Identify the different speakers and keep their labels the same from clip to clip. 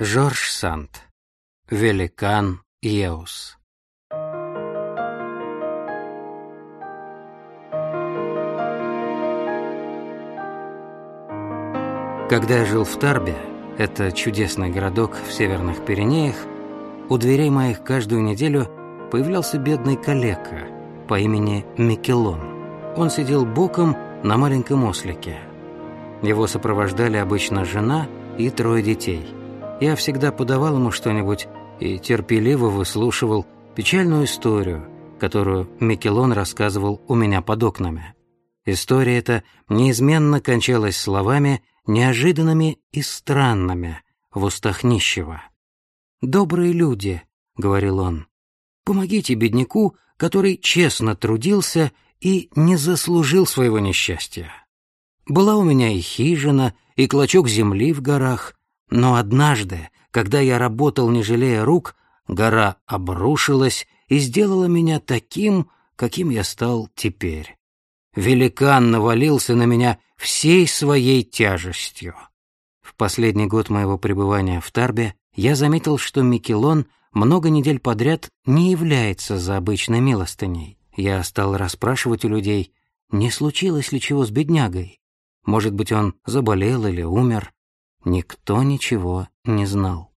Speaker 1: Жорж Санд. Великан Еус. Когда я жил в Тарбе, это чудесный городок в северных Пиренеях, у дверей моих каждую неделю появлялся бедный калека по имени Микелон. Он сидел боком на маленьком ослике. Его сопровождали обычно жена и трое детей. Я всегда подавал ему что-нибудь и терпеливо выслушивал печальную историю, которую Микелон рассказывал у меня под окнами. История эта неизменно кончалась словами, неожиданными и странными в устах нищего. «Добрые люди», — говорил он, — «помогите бедняку, который честно трудился и не заслужил своего несчастья. Была у меня и хижина, и клочок земли в горах, но однажды, когда я работал, не жалея рук, гора обрушилась и сделала меня таким, каким я стал теперь. Великан навалился на меня всей своей тяжестью. В последний год моего пребывания в Тарбе я заметил, что Микелон много недель подряд не является за обычной милостыней. Я стал расспрашивать у людей, не случилось ли чего с беднягой. Может быть, он заболел или умер. Никто ничего не знал.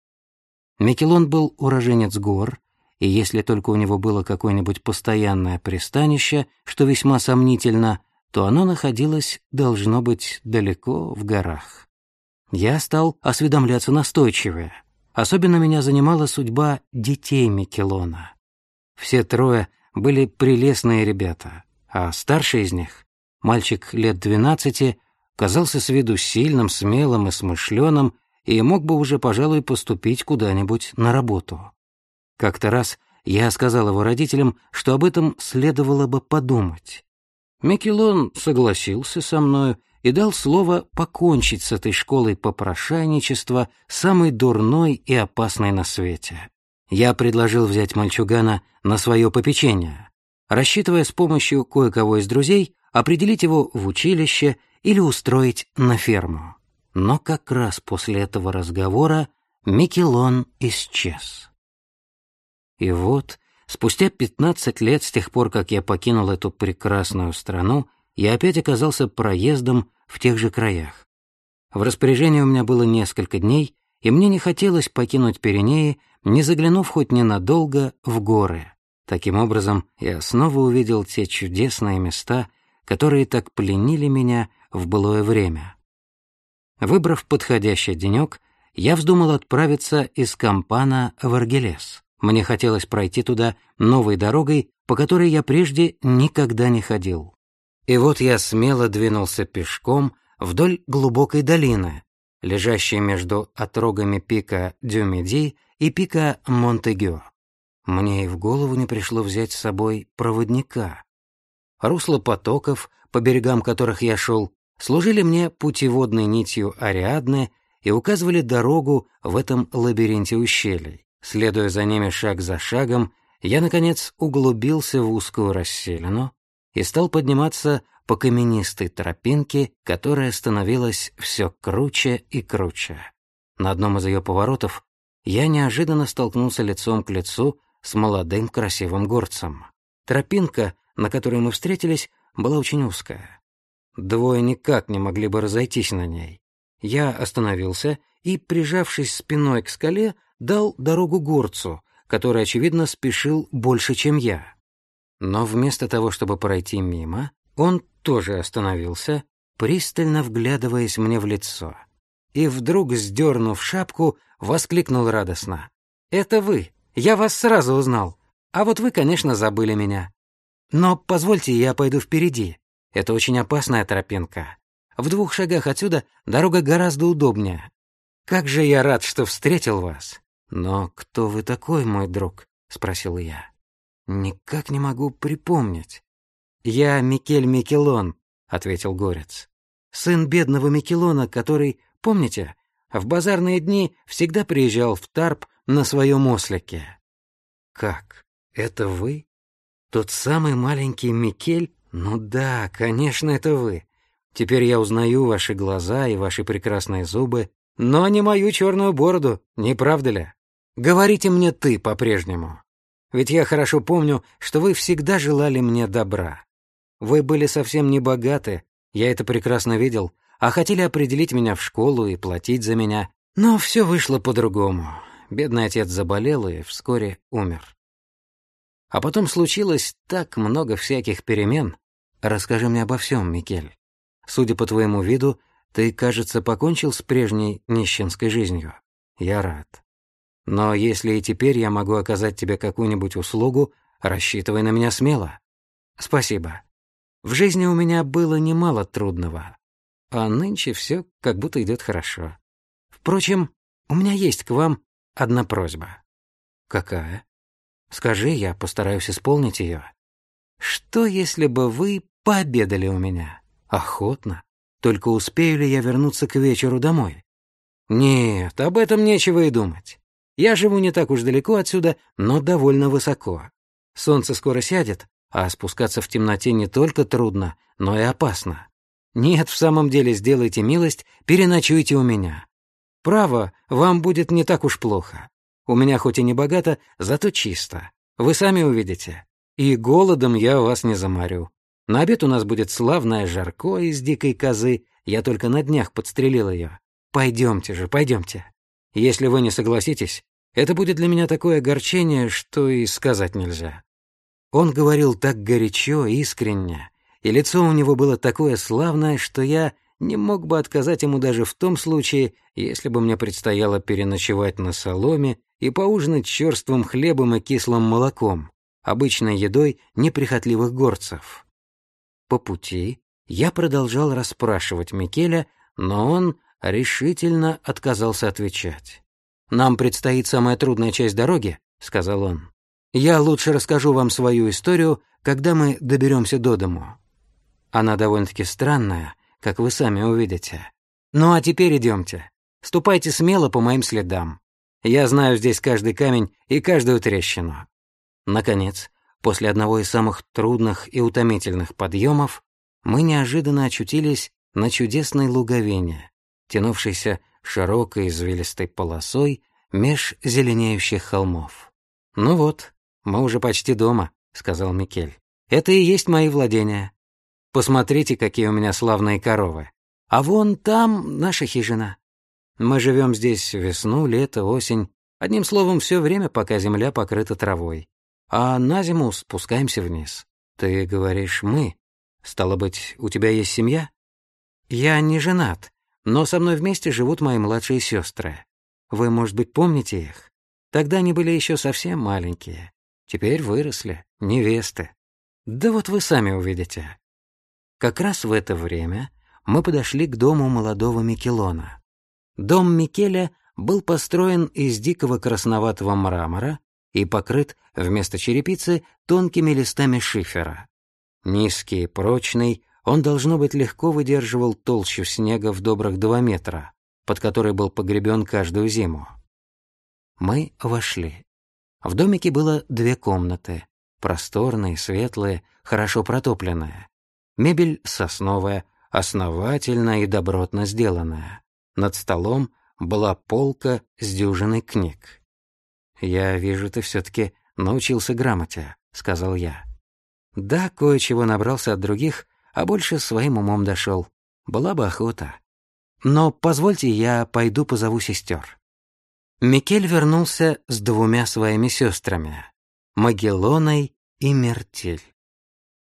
Speaker 1: Микелон был уроженец гор, и если только у него было какое-нибудь постоянное пристанище, что весьма сомнительно, то оно находилось, должно быть, далеко в горах. Я стал осведомляться настойчивее. Особенно меня занимала судьба детей Микелона. Все трое были прелестные ребята, а старший из них, мальчик лет двенадцати, казался с виду сильным, смелым и смышленым и мог бы уже, пожалуй, поступить куда-нибудь на работу. Как-то раз я сказал его родителям, что об этом следовало бы подумать. Микелон согласился со мною и дал слово покончить с этой школой попрошайничества, самой дурной и опасной на свете. Я предложил взять мальчугана на свое попечение, рассчитывая с помощью кое-кого из друзей определить его в училище или устроить на ферму. Но как раз после этого разговора Микелон исчез. И вот, спустя пятнадцать лет с тех пор, как я покинул эту прекрасную страну, я опять оказался проездом в тех же краях. В распоряжении у меня было несколько дней, и мне не хотелось покинуть Пиренеи, не заглянув хоть ненадолго в горы. Таким образом, я снова увидел те чудесные места, которые так пленили меня в былое время. Выбрав подходящий денек, я вздумал отправиться из Кампана в Аргелес. Мне хотелось пройти туда новой дорогой, по которой я прежде никогда не ходил. И вот я смело двинулся пешком вдоль глубокой долины, лежащей между отрогами пика Дюмеди и пика Монтегю. Мне и в голову не пришло взять с собой проводника. Русло потоков, по берегам которых я шел, служили мне путеводной нитью Ариадны и указывали дорогу в этом лабиринте ущелий. Следуя за ними шаг за шагом, я, наконец, углубился в узкую расселину, и стал подниматься по каменистой тропинке, которая становилась все круче и круче. На одном из ее поворотов я неожиданно столкнулся лицом к лицу с молодым красивым горцем. Тропинка, на которой мы встретились, была очень узкая. Двое никак не могли бы разойтись на ней. Я остановился и, прижавшись спиной к скале, дал дорогу горцу, который, очевидно, спешил больше, чем я. Но вместо того, чтобы пройти мимо, он тоже остановился, пристально вглядываясь мне в лицо. И вдруг, сдернув шапку, воскликнул радостно. «Это вы! Я вас сразу узнал! А вот вы, конечно, забыли меня. Но позвольте, я пойду впереди. Это очень опасная тропинка. В двух шагах отсюда дорога гораздо удобнее. Как же я рад, что встретил вас!» «Но кто вы такой, мой друг?» — спросил я. Никак не могу припомнить. Я Микель Микелон, ответил горец. Сын бедного Микелона, который, помните, в базарные дни всегда приезжал в Тарп на своем ослике. Как? Это вы? Тот самый маленький Микель? Ну да, конечно, это вы. Теперь я узнаю ваши глаза и ваши прекрасные зубы. но не мою черную бороду, не правда ли? Говорите мне «ты» по-прежнему. Ведь я хорошо помню, что вы всегда желали мне добра. Вы были совсем не богаты, я это прекрасно видел, а хотели определить меня в школу и платить за меня. Но все вышло по-другому. Бедный отец заболел и вскоре умер. А потом случилось так много всяких перемен. Расскажи мне обо всем, Микель. Судя по твоему виду, ты, кажется, покончил с прежней нищенской жизнью. Я рад. Но если и теперь я могу оказать тебе какую-нибудь услугу, рассчитывай на меня смело. Спасибо. В жизни у меня было немало трудного, а нынче все как будто идет хорошо. Впрочем, у меня есть к вам одна просьба. Какая? Скажи, я постараюсь исполнить ее. Что, если бы вы пообедали у меня? Охотно. Только успею ли я вернуться к вечеру домой? Нет, об этом нечего и думать. Я живу не так уж далеко отсюда, но довольно высоко. Солнце скоро сядет, а спускаться в темноте не только трудно, но и опасно. Нет, в самом деле, сделайте милость, переночуйте у меня. Право, вам будет не так уж плохо. У меня хоть и не богато, зато чисто. Вы сами увидите. И голодом я вас не заморю. На обед у нас будет славное жарко из дикой козы. Я только на днях подстрелил ее. Пойдемте же, пойдемте. Если вы не согласитесь, это будет для меня такое огорчение, что и сказать нельзя. Он говорил так горячо, искренне, и лицо у него было такое славное, что я не мог бы отказать ему даже в том случае, если бы мне предстояло переночевать на соломе и поужинать черствым хлебом и кислым молоком, обычной едой неприхотливых горцев. По пути я продолжал расспрашивать Микеля, но он решительно отказался отвечать. «Нам предстоит самая трудная часть дороги», — сказал он. «Я лучше расскажу вам свою историю, когда мы доберемся до дому. Она довольно-таки странная, как вы сами увидите. Ну а теперь идемте. Ступайте смело по моим следам. Я знаю здесь каждый камень и каждую трещину». Наконец, после одного из самых трудных и утомительных подъемов, мы неожиданно очутились на чудесной луговине, тянувшейся широкой извилистой полосой меж зеленеющих холмов. «Ну вот, мы уже почти дома», — сказал Микель. «Это и есть мои владения. Посмотрите, какие у меня славные коровы. А вон там наша хижина. Мы живем здесь весну, лето, осень. Одним словом, все время, пока земля покрыта травой. А на зиму спускаемся вниз. Ты говоришь «мы». Стало быть, у тебя есть семья? Я не женат, но со мной вместе живут мои младшие сестры. Вы, может быть, помните их? Тогда они были еще совсем маленькие. Теперь выросли, невесты. Да вот вы сами увидите. Как раз в это время мы подошли к дому молодого Микелона. Дом Микеля был построен из дикого красноватого мрамора и покрыт вместо черепицы тонкими листами шифера. Низкий прочный, он, должно быть, легко выдерживал толщу снега в добрых два метра, под которой был погребен каждую зиму. Мы вошли. В домике было две комнаты, просторные, светлые, хорошо протопленные. Мебель сосновая, основательно и добротно сделанная. Над столом была полка с дюжиной книг. «Я вижу, ты все-таки научился грамоте», — сказал я. «Да, кое-чего набрался от других, а больше своим умом дошел. Была бы охота. Но позвольте, я пойду позову сестер. Микель вернулся с двумя своими сестрами, Магеллоной и Мертель.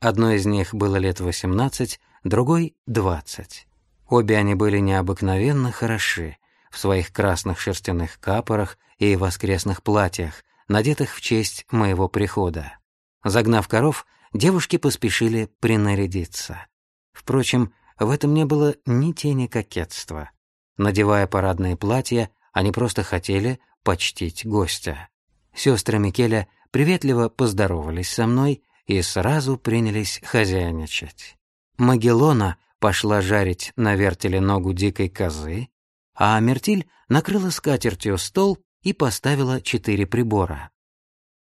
Speaker 1: Одной из них было лет восемнадцать, другой — двадцать. Обе они были необыкновенно хороши в своих красных шерстяных капорах и воскресных платьях, надетых в честь моего прихода. Загнав коров, девушки поспешили принарядиться. Впрочем, в этом не было ни тени кокетства. Надевая парадные платья, они просто хотели почтить гостя. Сестры Микеля приветливо поздоровались со мной и сразу принялись хозяйничать. Магеллона пошла жарить на вертеле ногу дикой козы, а Мертиль накрыла скатертью стол и поставила четыре прибора.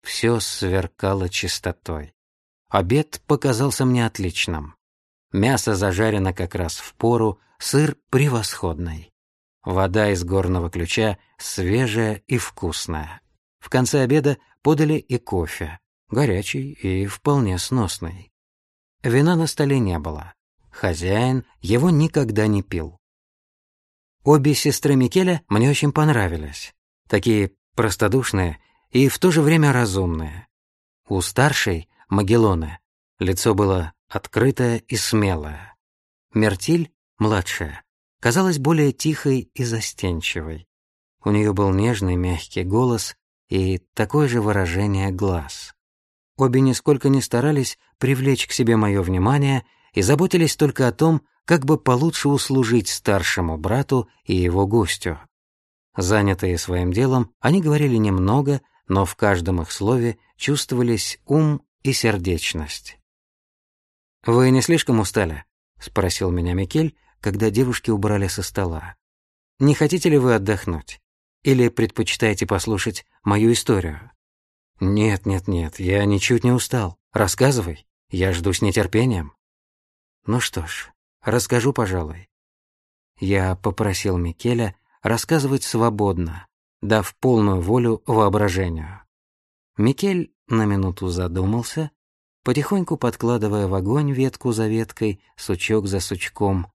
Speaker 1: Все сверкало чистотой. Обед показался мне отличным. Мясо зажарено как раз в пору, сыр превосходный. Вода из горного ключа свежая и вкусная. В конце обеда подали и кофе, горячий и вполне сносный. Вина на столе не было. Хозяин его никогда не пил. Обе сестры Микеля мне очень понравились. Такие простодушные и в то же время разумные. У старшей, Магеллоны, лицо было открытое и смелое. Мертиль, младшая, казалась более тихой и застенчивой. У нее был нежный мягкий голос и такое же выражение глаз. Обе нисколько не старались привлечь к себе мое внимание и заботились только о том, как бы получше услужить старшему брату и его гостю. Занятые своим делом, они говорили немного, но в каждом их слове чувствовались ум и сердечность. «Вы не слишком устали?» — спросил меня Микель, когда девушки убрали со стола. «Не хотите ли вы отдохнуть? Или предпочитаете послушать мою историю?» «Нет, нет, нет, я ничуть не устал. Рассказывай, я жду с нетерпением». «Ну что ж, расскажу, пожалуй». Я попросил Микеля рассказывать свободно, дав полную волю воображению. Микель на минуту задумался, потихоньку подкладывая в огонь ветку за веткой, сучок за сучком,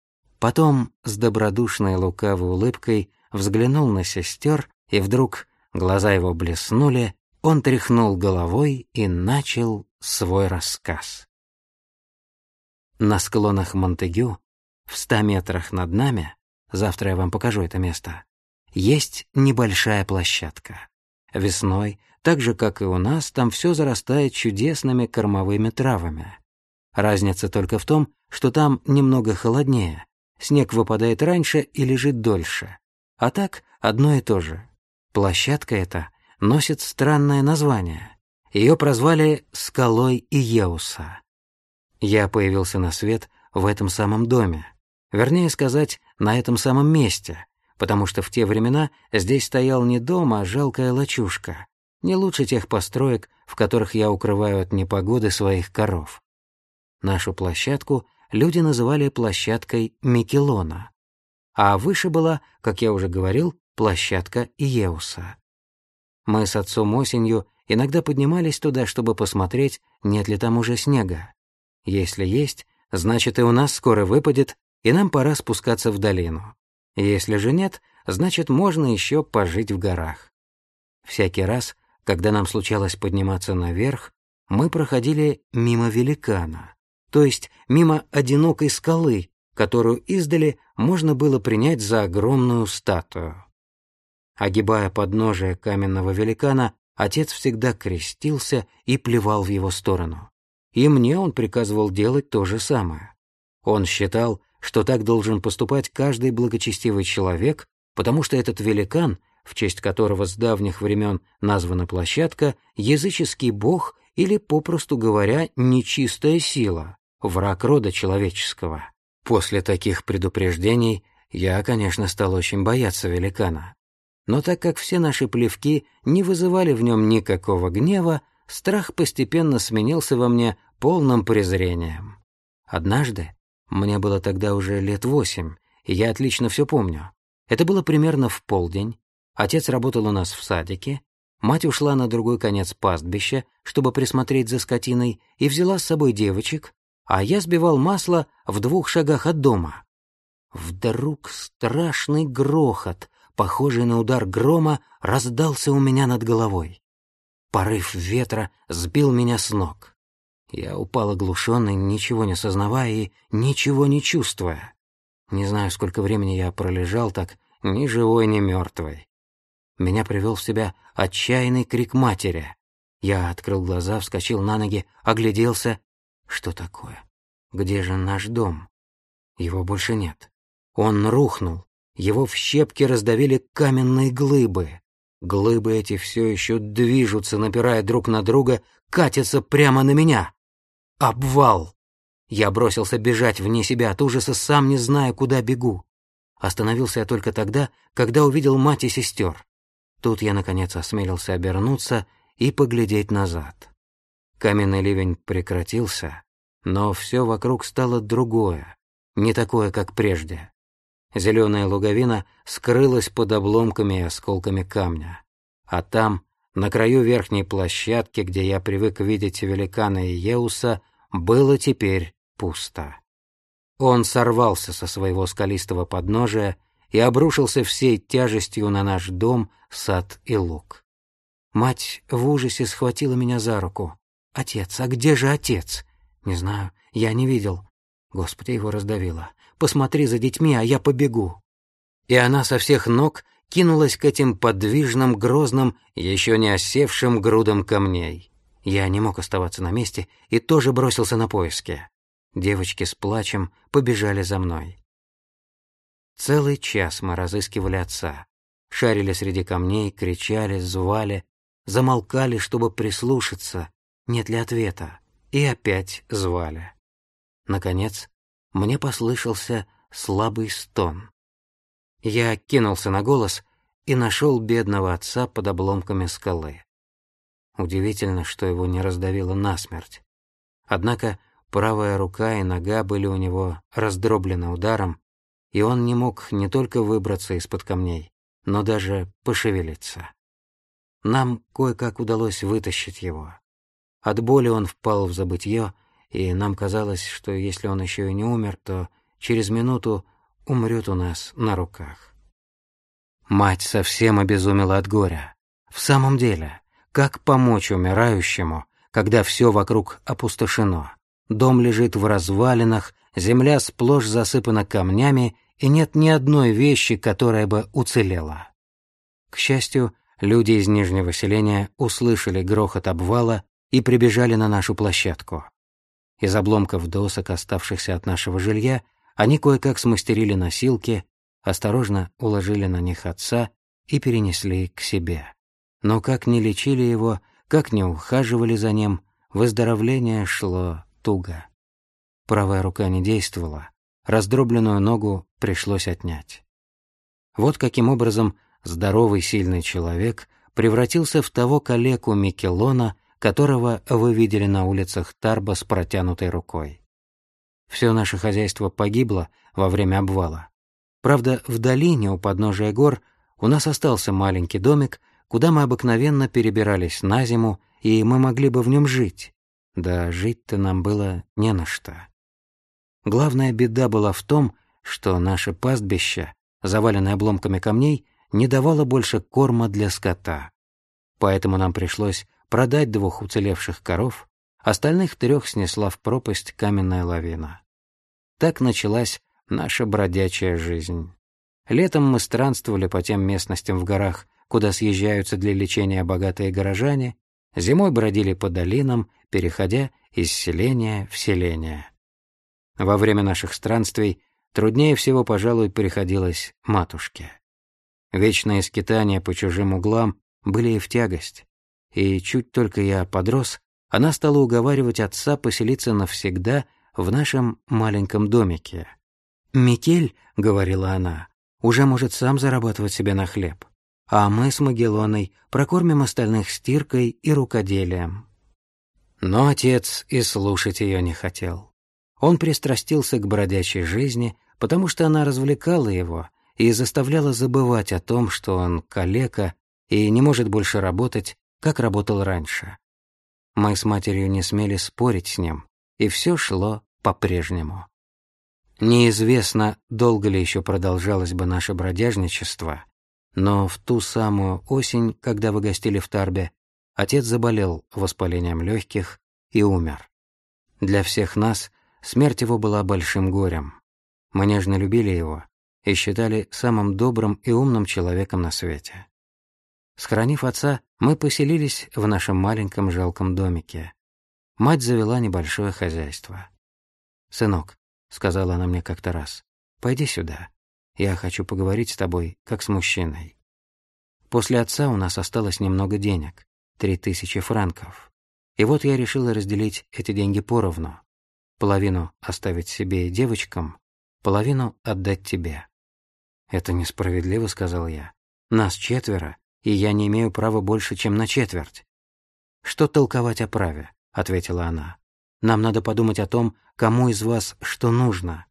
Speaker 1: Потом с добродушной лукавой улыбкой взглянул на сестер, и вдруг глаза его блеснули, он тряхнул головой и начал свой рассказ. На склонах Монтегю, в ста метрах над нами, завтра я вам покажу это место, есть небольшая площадка. Весной, так же, как и у нас, там все зарастает чудесными кормовыми травами. Разница только в том, что там немного холоднее, Снег выпадает раньше и лежит дольше. А так одно и то же. Площадка эта носит странное название. Ее прозвали «Скалой Иеуса». Я появился на свет в этом самом доме. Вернее сказать, на этом самом месте, потому что в те времена здесь стоял не дом, а жалкая лачушка. Не лучше тех построек, в которых я укрываю от непогоды своих коров. Нашу площадку люди называли площадкой Микелона, а выше была, как я уже говорил, площадка Иеуса. Мы с отцом осенью иногда поднимались туда, чтобы посмотреть, нет ли там уже снега. Если есть, значит и у нас скоро выпадет, и нам пора спускаться в долину. Если же нет, значит можно еще пожить в горах. Всякий раз, когда нам случалось подниматься наверх, мы проходили мимо великана то есть мимо одинокой скалы, которую издали можно было принять за огромную статую. Огибая подножие каменного великана, отец всегда крестился и плевал в его сторону. И мне он приказывал делать то же самое. Он считал, что так должен поступать каждый благочестивый человек, потому что этот великан, в честь которого с давних времен названа площадка, языческий бог или, попросту говоря, нечистая сила, враг рода человеческого. После таких предупреждений я, конечно, стал очень бояться великана. Но так как все наши плевки не вызывали в нем никакого гнева, страх постепенно сменился во мне полным презрением. Однажды, мне было тогда уже лет восемь, и я отлично все помню. Это было примерно в полдень. Отец работал у нас в садике, мать ушла на другой конец пастбища, чтобы присмотреть за скотиной, и взяла с собой девочек, а я сбивал масло в двух шагах от дома. Вдруг страшный грохот, похожий на удар грома, раздался у меня над головой. Порыв ветра сбил меня с ног. Я упал оглушенный, ничего не сознавая и ничего не чувствуя. Не знаю, сколько времени я пролежал так, ни живой, ни мертвый. Меня привел в себя отчаянный крик матери. Я открыл глаза, вскочил на ноги, огляделся что такое? Где же наш дом? Его больше нет. Он рухнул. Его в щепки раздавили каменные глыбы. Глыбы эти все еще движутся, напирая друг на друга, катятся прямо на меня. Обвал! Я бросился бежать вне себя от ужаса, сам не зная, куда бегу. Остановился я только тогда, когда увидел мать и сестер. Тут я, наконец, осмелился обернуться и поглядеть назад. Каменный ливень прекратился, но все вокруг стало другое, не такое, как прежде. Зеленая луговина скрылась под обломками и осколками камня. А там, на краю верхней площадки, где я привык видеть великана и Еуса, было теперь пусто. Он сорвался со своего скалистого подножия и обрушился всей тяжестью на наш дом, сад и луг. Мать в ужасе схватила меня за руку. «Отец, а где же отец?» «Не знаю, я не видел». Господи, его раздавило. «Посмотри за детьми, а я побегу». И она со всех ног кинулась к этим подвижным, грозным, еще не осевшим грудам камней. Я не мог оставаться на месте и тоже бросился на поиски. Девочки с плачем побежали за мной. Целый час мы разыскивали отца. Шарили среди камней, кричали, звали, замолкали, чтобы прислушаться, нет ли ответа, и опять звали. Наконец, мне послышался слабый стон. Я кинулся на голос и нашел бедного отца под обломками скалы. Удивительно, что его не раздавило насмерть. Однако правая рука и нога были у него раздроблены ударом, и он не мог не только выбраться из-под камней, но даже пошевелиться. Нам кое-как удалось вытащить его. От боли он впал в забытье, и нам казалось, что если он еще и не умер, то через минуту умрет у нас на руках. Мать совсем обезумела от горя. В самом деле, как помочь умирающему, когда все вокруг опустошено? Дом лежит в развалинах, земля сплошь засыпана камнями, и нет ни одной вещи, которая бы уцелела. К счастью, люди из нижнего селения услышали грохот обвала и прибежали на нашу площадку. Из обломков досок, оставшихся от нашего жилья, они кое-как смастерили носилки, осторожно уложили на них отца и перенесли к себе. Но как ни лечили его, как ни ухаживали за ним, выздоровление шло туго. Правая рука не действовала, раздробленную ногу пришлось отнять. Вот каким образом здоровый сильный человек превратился в того калеку Микелона, которого вы видели на улицах Тарба с протянутой рукой. Все наше хозяйство погибло во время обвала. Правда, в долине у подножия гор у нас остался маленький домик, куда мы обыкновенно перебирались на зиму, и мы могли бы в нем жить. Да жить-то нам было не на что. Главная беда была в том, что наше пастбище, заваленное обломками камней, не давало больше корма для скота. Поэтому нам пришлось продать двух уцелевших коров, остальных трех снесла в пропасть каменная лавина. Так началась наша бродячая жизнь. Летом мы странствовали по тем местностям в горах, куда съезжаются для лечения богатые горожане, зимой бродили по долинам, переходя из селения в селение. Во время наших странствий труднее всего, пожалуй, приходилось матушке. Вечные скитания по чужим углам были и в тягость, и чуть только я подрос, она стала уговаривать отца поселиться навсегда в нашем маленьком домике. «Микель», — говорила она, — «уже может сам зарабатывать себе на хлеб, а мы с Магеллоной прокормим остальных стиркой и рукоделием». Но отец и слушать ее не хотел. Он пристрастился к бродячей жизни, потому что она развлекала его и заставляла забывать о том, что он калека и не может больше работать, как работал раньше. Мы с матерью не смели спорить с ним, и все шло по-прежнему. Неизвестно, долго ли еще продолжалось бы наше бродяжничество, но в ту самую осень, когда вы гостили в Тарбе, отец заболел воспалением легких и умер. Для всех нас смерть его была большим горем. Мы нежно любили его и считали самым добрым и умным человеком на свете. Схоронив отца, мы поселились в нашем маленьком жалком домике. Мать завела небольшое хозяйство. «Сынок», — сказала она мне как-то раз, — «пойди сюда. Я хочу поговорить с тобой, как с мужчиной». После отца у нас осталось немного денег, три тысячи франков. И вот я решила разделить эти деньги поровну. Половину оставить себе и девочкам, половину отдать тебе. «Это несправедливо», — сказал я. «Нас четверо, и я не имею права больше, чем на четверть». «Что толковать о праве?» — ответила она. «Нам надо подумать о том, кому из вас что нужно.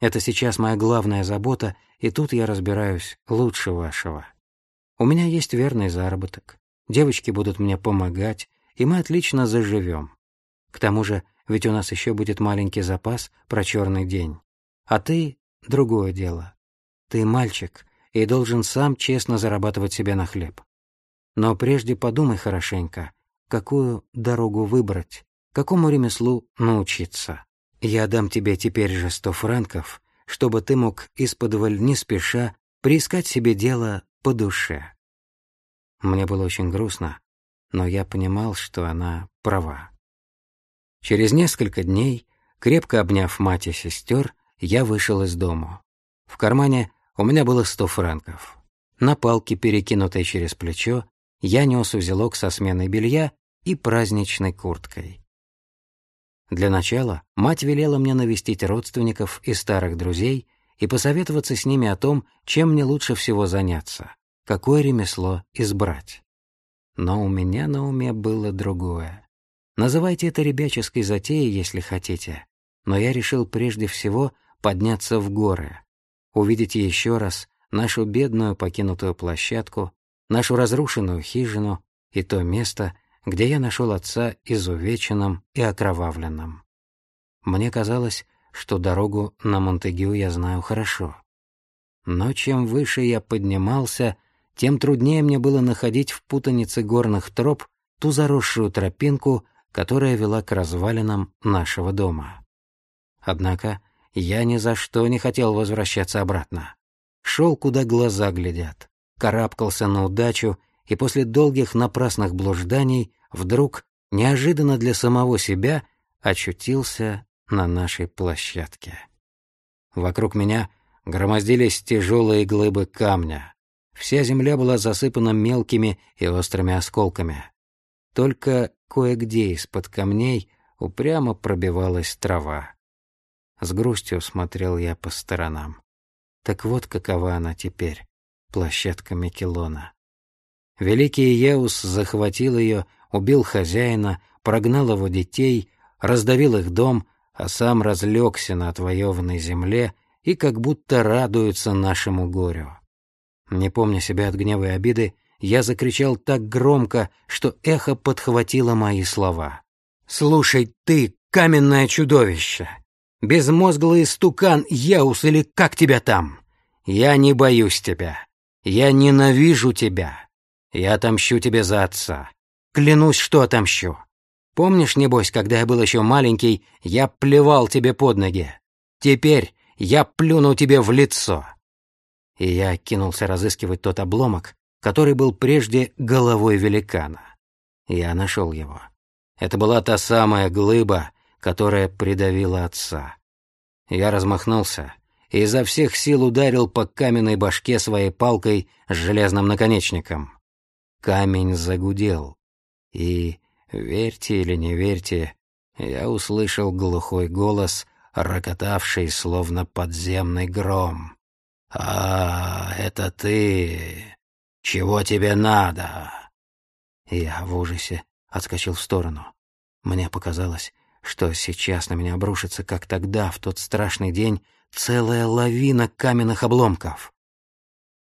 Speaker 1: Это сейчас моя главная забота, и тут я разбираюсь лучше вашего. У меня есть верный заработок. Девочки будут мне помогать, и мы отлично заживем. К тому же, ведь у нас еще будет маленький запас про черный день. А ты — другое дело. Ты мальчик и должен сам честно зарабатывать себе на хлеб. Но прежде подумай хорошенько, какую дорогу выбрать, какому ремеслу научиться. Я дам тебе теперь же сто франков, чтобы ты мог исподволь не спеша приискать себе дело по душе. Мне было очень грустно, но я понимал, что она права. Через несколько дней, крепко обняв мать и сестер, я вышел из дому. В кармане у меня было сто франков. На палке, перекинутой через плечо, я нес узелок со сменой белья и праздничной курткой. Для начала мать велела мне навестить родственников и старых друзей и посоветоваться с ними о том, чем мне лучше всего заняться, какое ремесло избрать. Но у меня на уме было другое. Называйте это ребяческой затеей, если хотите, но я решил прежде всего подняться в горы, увидеть еще раз нашу бедную покинутую площадку, нашу разрушенную хижину и то место, где я нашел отца изувеченным и окровавленным. Мне казалось, что дорогу на Монтегю я знаю хорошо. Но чем выше я поднимался, тем труднее мне было находить в путанице горных троп ту заросшую тропинку, которая вела к развалинам нашего дома. Однако я ни за что не хотел возвращаться обратно. Шел, куда глаза глядят, карабкался на удачу и после долгих напрасных блужданий вдруг, неожиданно для самого себя, очутился на нашей площадке. Вокруг меня громоздились тяжелые глыбы камня. Вся земля была засыпана мелкими и острыми осколками. Только кое-где из-под камней упрямо пробивалась трава. С грустью смотрел я по сторонам. Так вот какова она теперь, площадка Микелона. Великий Еус захватил ее, убил хозяина, прогнал его детей, раздавил их дом, а сам разлегся на отвоеванной земле и как будто радуется нашему горю. Не помня себя от гнева и обиды, я закричал так громко, что эхо подхватило мои слова. «Слушай ты, каменное чудовище! Безмозглый стукан, Еус или как тебя там? Я не боюсь тебя. Я ненавижу тебя. Я отомщу тебе за отца. Клянусь, что отомщу. Помнишь, небось, когда я был еще маленький, я плевал тебе под ноги? Теперь я плюну тебе в лицо. И я кинулся разыскивать тот обломок, который был прежде головой великана. Я нашел его. Это была та самая глыба, которая придавила отца. Я размахнулся и изо всех сил ударил по каменной башке своей палкой с железным наконечником. Камень загудел, и, верьте или не верьте, я услышал глухой голос, рокотавший, словно подземный гром. «А, это ты! Чего тебе надо?» Я в ужасе отскочил в сторону. Мне показалось, что сейчас на меня обрушится, как тогда, в тот страшный день, целая лавина каменных обломков.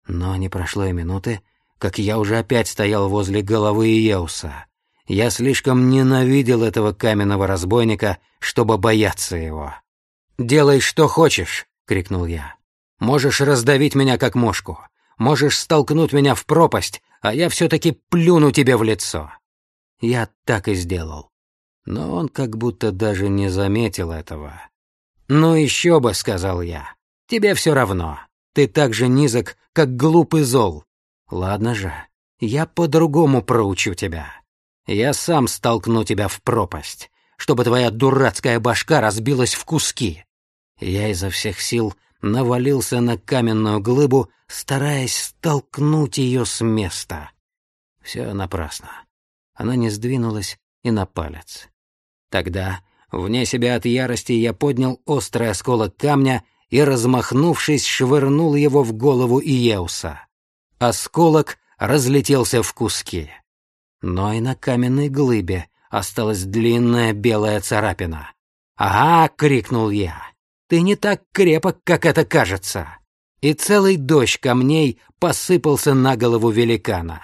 Speaker 1: Но не прошло и минуты, как я уже опять стоял возле головы Иеуса. Я слишком ненавидел этого каменного разбойника, чтобы бояться его. «Делай, что хочешь!» — крикнул я. «Можешь раздавить меня, как мошку. Можешь столкнуть меня в пропасть, а я все-таки плюну тебе в лицо». Я так и сделал но он как будто даже не заметил этого. «Ну еще бы», — сказал я, — «тебе все равно. Ты так же низок, как глупый зол. Ладно же, я по-другому проучу тебя. Я сам столкну тебя в пропасть, чтобы твоя дурацкая башка разбилась в куски». Я изо всех сил навалился на каменную глыбу, стараясь столкнуть ее с места. Все напрасно. Она не сдвинулась и на палец. Тогда, вне себя от ярости, я поднял острый осколок камня и, размахнувшись, швырнул его в голову Иеуса. Осколок разлетелся в куски. Но и на каменной глыбе осталась длинная белая царапина. «Ага!» — крикнул я. Ты не так крепок, как это кажется!» И целый дождь камней посыпался на голову великана.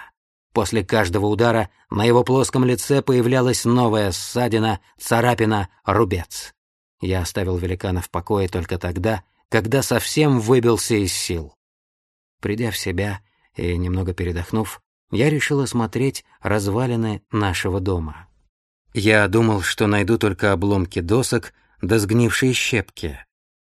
Speaker 1: После каждого удара на его плоском лице появлялась новая ссадина, царапина, рубец. Я оставил великана в покое только тогда, когда совсем выбился из сил. Придя в себя и немного передохнув, я решил осмотреть развалины нашего дома. Я думал, что найду только обломки досок да сгнившие щепки.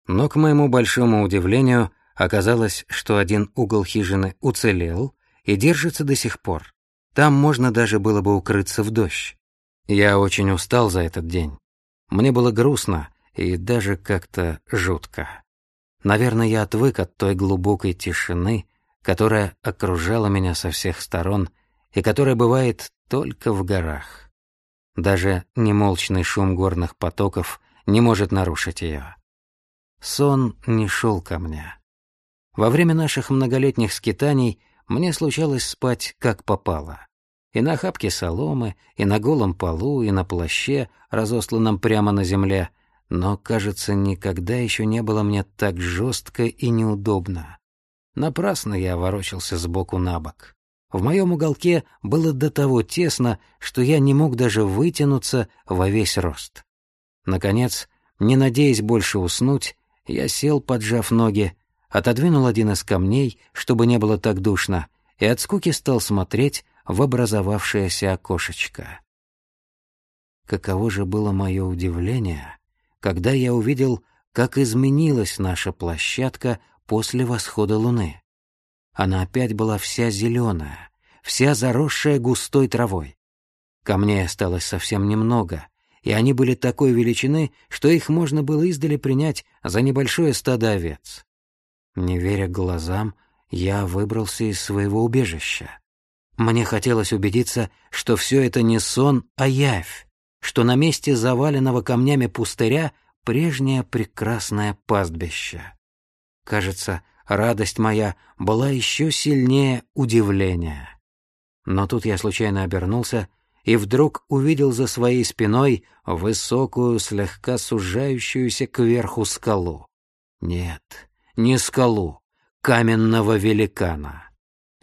Speaker 1: Но, к моему большому удивлению, оказалось, что один угол хижины уцелел и держится до сих пор. Там можно даже было бы укрыться в дождь. Я очень устал за этот день. Мне было грустно и даже как-то жутко. Наверное, я отвык от той глубокой тишины, которая окружала меня со всех сторон и которая бывает только в горах. Даже немолчный шум горных потоков не может нарушить ее. Сон не шел ко мне. Во время наших многолетних скитаний мне случалось спать как попало. И на хапке соломы, и на голом полу, и на плаще, разосланном прямо на земле. Но, кажется, никогда еще не было мне так жестко и неудобно. Напрасно я ворочался сбоку на бок. В моем уголке было до того тесно, что я не мог даже вытянуться во весь рост. Наконец, не надеясь больше уснуть, я сел, поджав ноги, отодвинул один из камней, чтобы не было так душно, и от скуки стал смотреть в образовавшееся окошечко. Каково же было мое удивление, когда я увидел, как изменилась наша площадка после восхода луны. Она опять была вся зеленая, вся заросшая густой травой. Камней осталось совсем немного, и они были такой величины, что их можно было издали принять за небольшое стадо овец. Не веря глазам, я выбрался из своего убежища. Мне хотелось убедиться, что все это не сон, а явь, что на месте заваленного камнями пустыря прежнее прекрасное пастбище. Кажется, радость моя была еще сильнее удивления. Но тут я случайно обернулся и вдруг увидел за своей спиной высокую, слегка сужающуюся кверху скалу. Нет, не скалу, каменного великана.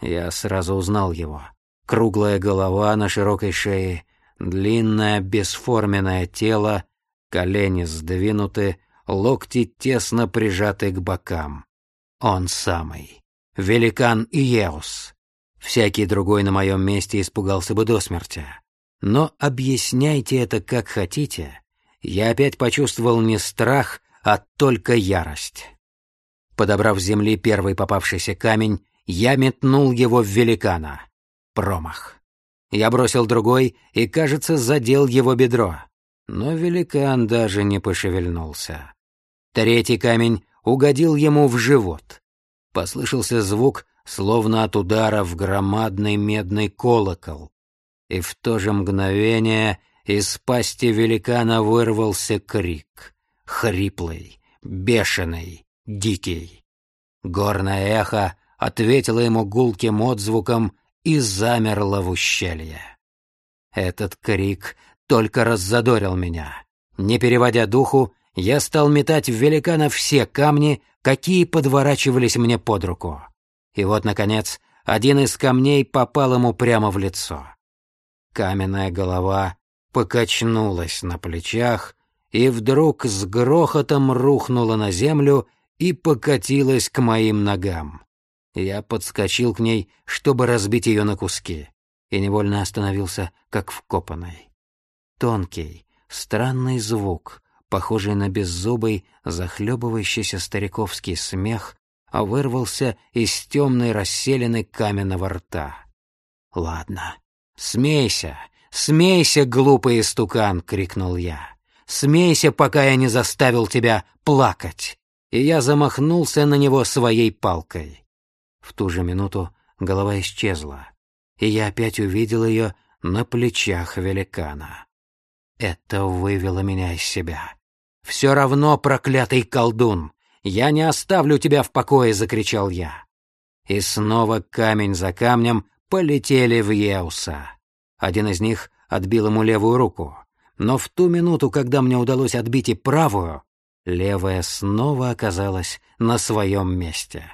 Speaker 1: Я сразу узнал его. Круглая голова на широкой шее, длинное бесформенное тело, колени сдвинуты, локти тесно прижаты к бокам. Он самый. Великан Иеус. Всякий другой на моем месте испугался бы до смерти. Но объясняйте это как хотите. Я опять почувствовал не страх, а только ярость. Подобрав с земли первый попавшийся камень, я метнул его в великана. Промах. Я бросил другой и, кажется, задел его бедро. Но великан даже не пошевельнулся. Третий камень угодил ему в живот. Послышался звук, словно от удара в громадный медный колокол. И в то же мгновение из пасти великана вырвался крик. Хриплый, бешеный, дикий. Горное эхо ответило ему гулким отзвуком и замерло в ущелье. Этот крик только раззадорил меня. Не переводя духу, я стал метать в великана все камни, какие подворачивались мне под руку. И вот, наконец, один из камней попал ему прямо в лицо. Каменная голова покачнулась на плечах и вдруг с грохотом рухнула на землю и покатилась к моим ногам. Я подскочил к ней, чтобы разбить ее на куски, и невольно остановился, как вкопанный. Тонкий, странный звук, похожий на беззубый, захлебывающийся стариковский смех, вырвался из темной расселены каменного рта. «Ладно, смейся, смейся, глупый истукан!» — крикнул я. «Смейся, пока я не заставил тебя плакать!» И я замахнулся на него своей палкой. В ту же минуту голова исчезла, и я опять увидел ее на плечах великана. Это вывело меня из себя. «Все равно, проклятый колдун! Я не оставлю тебя в покое!» — закричал я. И снова камень за камнем полетели в Еуса. Один из них отбил ему левую руку. Но в ту минуту, когда мне удалось отбить и правую, левая снова оказалась на своем месте.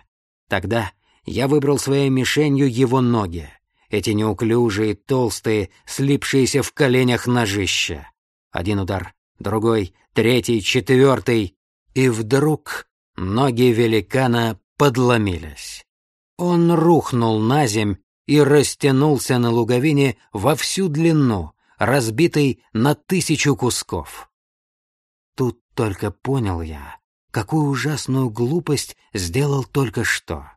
Speaker 1: Тогда я выбрал своей мишенью его ноги, эти неуклюжие, толстые, слипшиеся в коленях ножища. Один удар, другой, третий, четвертый, и вдруг ноги великана подломились. Он рухнул на земь и растянулся на луговине во всю длину, разбитый на тысячу кусков. Только понял я, какую ужасную глупость сделал только что.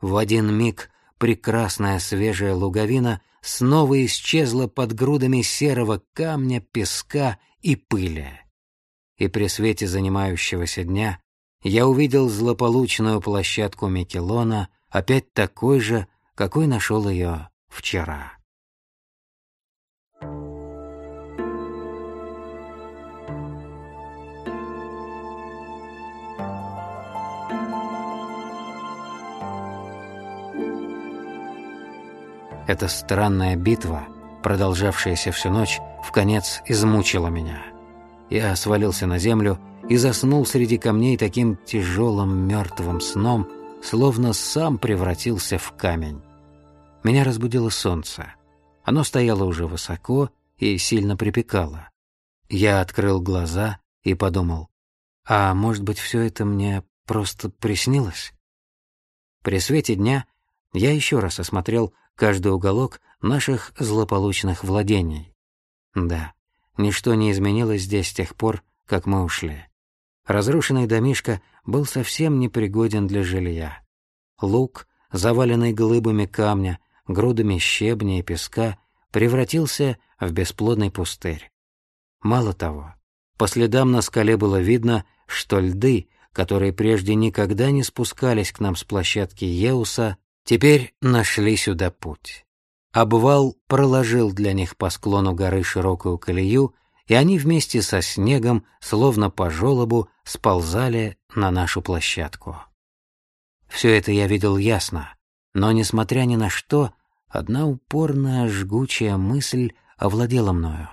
Speaker 1: В один миг прекрасная свежая луговина снова исчезла под грудами серого камня, песка и пыли. И при свете занимающегося дня я увидел злополучную площадку Микелона, опять такой же, какой нашел ее вчера. Эта странная битва, продолжавшаяся всю ночь, в конец измучила меня. Я свалился на землю и заснул среди камней таким тяжелым мертвым сном, словно сам превратился в камень. Меня разбудило солнце. Оно стояло уже высоко и сильно припекало. Я открыл глаза и подумал, а может быть, все это мне просто приснилось? При свете дня я еще раз осмотрел каждый уголок наших злополучных владений. Да, ничто не изменилось здесь с тех пор, как мы ушли. Разрушенный домишко был совсем непригоден для жилья. Луг, заваленный глыбами камня, грудами щебня и песка, превратился в бесплодный пустырь. Мало того, по следам на скале было видно, что льды, которые прежде никогда не спускались к нам с площадки Еуса, теперь нашли сюда путь. Обвал проложил для них по склону горы широкую колею, и они вместе со снегом, словно по желобу, сползали на нашу площадку. Все это я видел ясно, но, несмотря ни на что, одна упорная жгучая мысль овладела мною.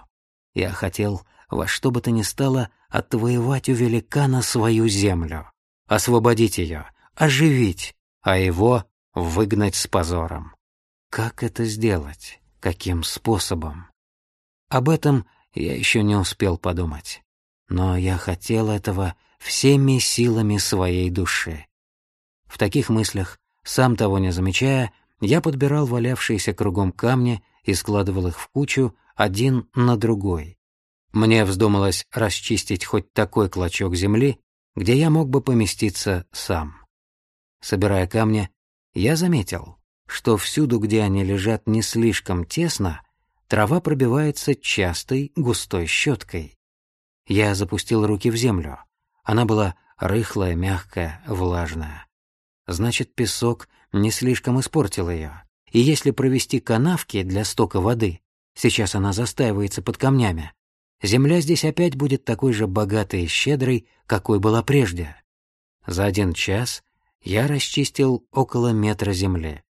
Speaker 1: Я хотел во что бы то ни стало отвоевать у великана свою землю, освободить ее, оживить, а его выгнать с позором. Как это сделать? Каким способом? Об этом я еще не успел подумать. Но я хотел этого всеми силами своей души. В таких мыслях, сам того не замечая, я подбирал валявшиеся кругом камни и складывал их в кучу один на другой. Мне вздумалось расчистить хоть такой клочок земли, где я мог бы поместиться сам. Собирая камни, я заметил, что всюду, где они лежат не слишком тесно, трава пробивается частой густой щеткой. Я запустил руки в землю. Она была рыхлая, мягкая, влажная. Значит, песок не слишком испортил ее. И если провести канавки для стока воды, сейчас она застаивается под камнями, земля здесь опять будет такой же богатой и щедрой, какой была прежде. За один час я расчистил около метра земли.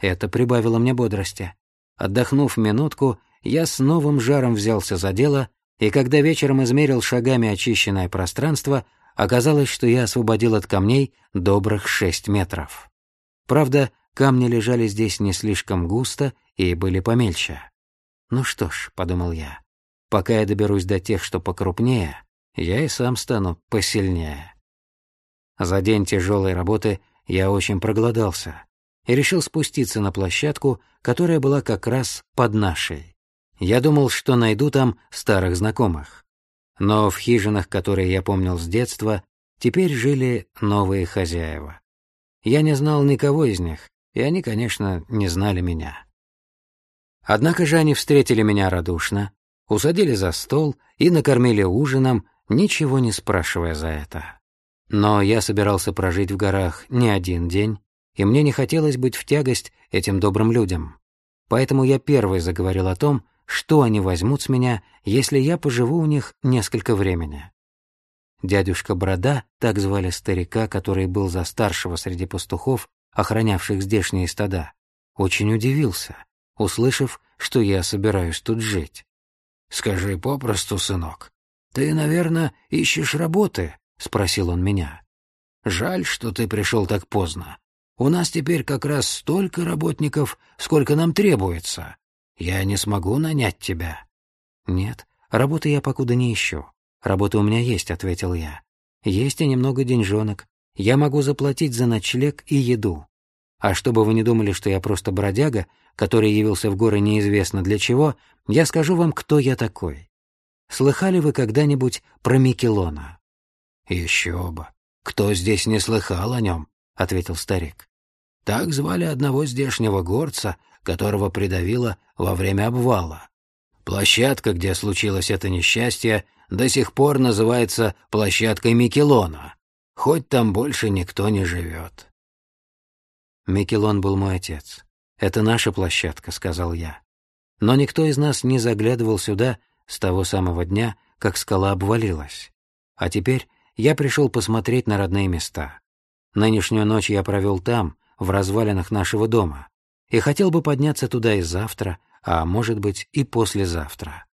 Speaker 1: Это прибавило мне бодрости. Отдохнув минутку, я с новым жаром взялся за дело, и когда вечером измерил шагами очищенное пространство, оказалось, что я освободил от камней добрых шесть метров. Правда, камни лежали здесь не слишком густо и были помельче. «Ну что ж», — подумал я, — «пока я доберусь до тех, что покрупнее, я и сам стану посильнее». За день тяжелой работы я очень проголодался и решил спуститься на площадку, которая была как раз под нашей. Я думал, что найду там старых знакомых. Но в хижинах, которые я помнил с детства, теперь жили новые хозяева. Я не знал никого из них, и они, конечно, не знали меня. Однако же они встретили меня радушно, усадили за стол и накормили ужином, ничего не спрашивая за это. Но я собирался прожить в горах не один день, и мне не хотелось быть в тягость этим добрым людям. Поэтому я первый заговорил о том, что они возьмут с меня, если я поживу у них несколько времени. Дядюшка Борода, так звали старика, который был за старшего среди пастухов, охранявших здешние стада, очень удивился, услышав, что я собираюсь тут жить. «Скажи попросту, сынок, ты, наверное, ищешь работы, — спросил он меня. «Жаль, что ты пришел так поздно. У нас теперь как раз столько работников, сколько нам требуется. Я не смогу нанять тебя». «Нет, работы я покуда не ищу. Работа у меня есть», — ответил я. «Есть и немного деньжонок. Я могу заплатить за ночлег и еду. А чтобы вы не думали, что я просто бродяга, который явился в горы неизвестно для чего, я скажу вам, кто я такой. Слыхали вы когда-нибудь про Микелона?»
Speaker 2: «Еще бы! Кто здесь не слыхал о нем?» — ответил старик. «Так звали одного здешнего горца, которого придавило во время обвала. Площадка, где случилось это несчастье, до сих пор называется площадкой Микелона, хоть там больше никто не живет».
Speaker 1: «Микелон был мой отец. Это наша площадка», — сказал я. Но никто из нас не заглядывал сюда с того самого дня, как скала обвалилась. А теперь я пришел посмотреть на родные места. Нынешнюю ночь я провел там, в развалинах нашего дома, и хотел бы подняться туда и завтра, а может быть и послезавтра.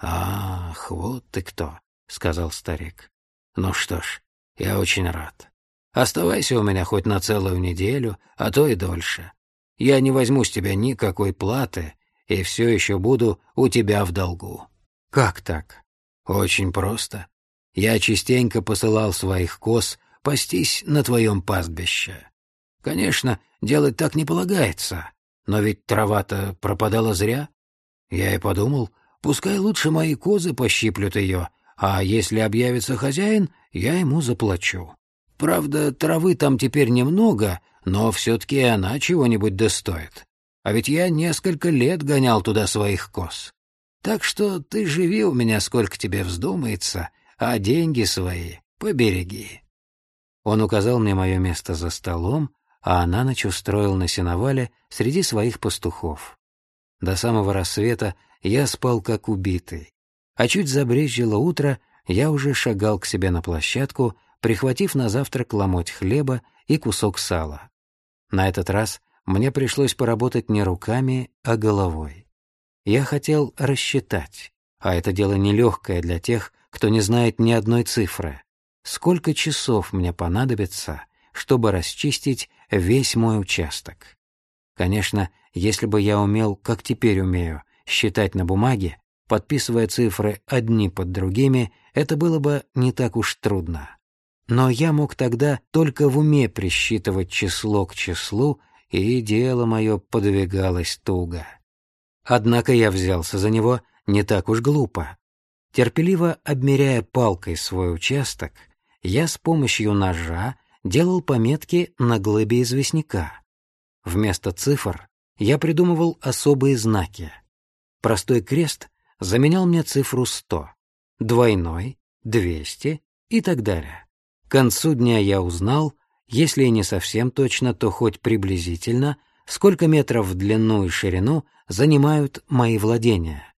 Speaker 2: «Ах, вот ты кто», — сказал старик. «Ну что ж, я очень рад. Оставайся у меня хоть на целую неделю, а то и дольше. Я не возьму с тебя никакой платы и все еще буду у тебя в долгу».
Speaker 1: «Как так?»
Speaker 2: «Очень просто. Я частенько посылал своих коз пастись на твоем пастбище. Конечно, делать так не полагается, но ведь трава-то пропадала зря. Я и подумал, пускай лучше мои козы пощиплют ее, а если объявится хозяин, я ему заплачу. Правда, травы там теперь немного, но все-таки она чего-нибудь достоит. А ведь я несколько лет гонял туда своих коз. Так что ты живи у меня сколько тебе вздумается, а деньги свои побереги».
Speaker 1: Он указал мне мое место за столом, а на ночь устроил на сеновале среди своих пастухов. До самого рассвета я спал как убитый, а чуть забрезжило утро, я уже шагал к себе на площадку, прихватив на завтрак ломоть хлеба и кусок сала. На этот раз мне пришлось поработать не руками, а головой. Я хотел рассчитать, а это дело нелегкое для тех, кто не знает ни одной цифры. Сколько часов мне понадобится, чтобы расчистить весь мой участок? Конечно, если бы я умел, как теперь умею, считать на бумаге, подписывая цифры одни под другими, это было бы не так уж трудно. Но я мог тогда только в уме присчитывать число к числу, и дело мое подвигалось туго. Однако я взялся за него не так уж глупо. Терпеливо обмеряя палкой свой участок, я с помощью ножа делал пометки на глыбе известняка. Вместо цифр я придумывал особые знаки. Простой крест заменял мне цифру 100, двойной — 200 и так далее. К концу дня я узнал, если и не совсем точно, то хоть приблизительно, сколько метров в длину и ширину занимают мои владения.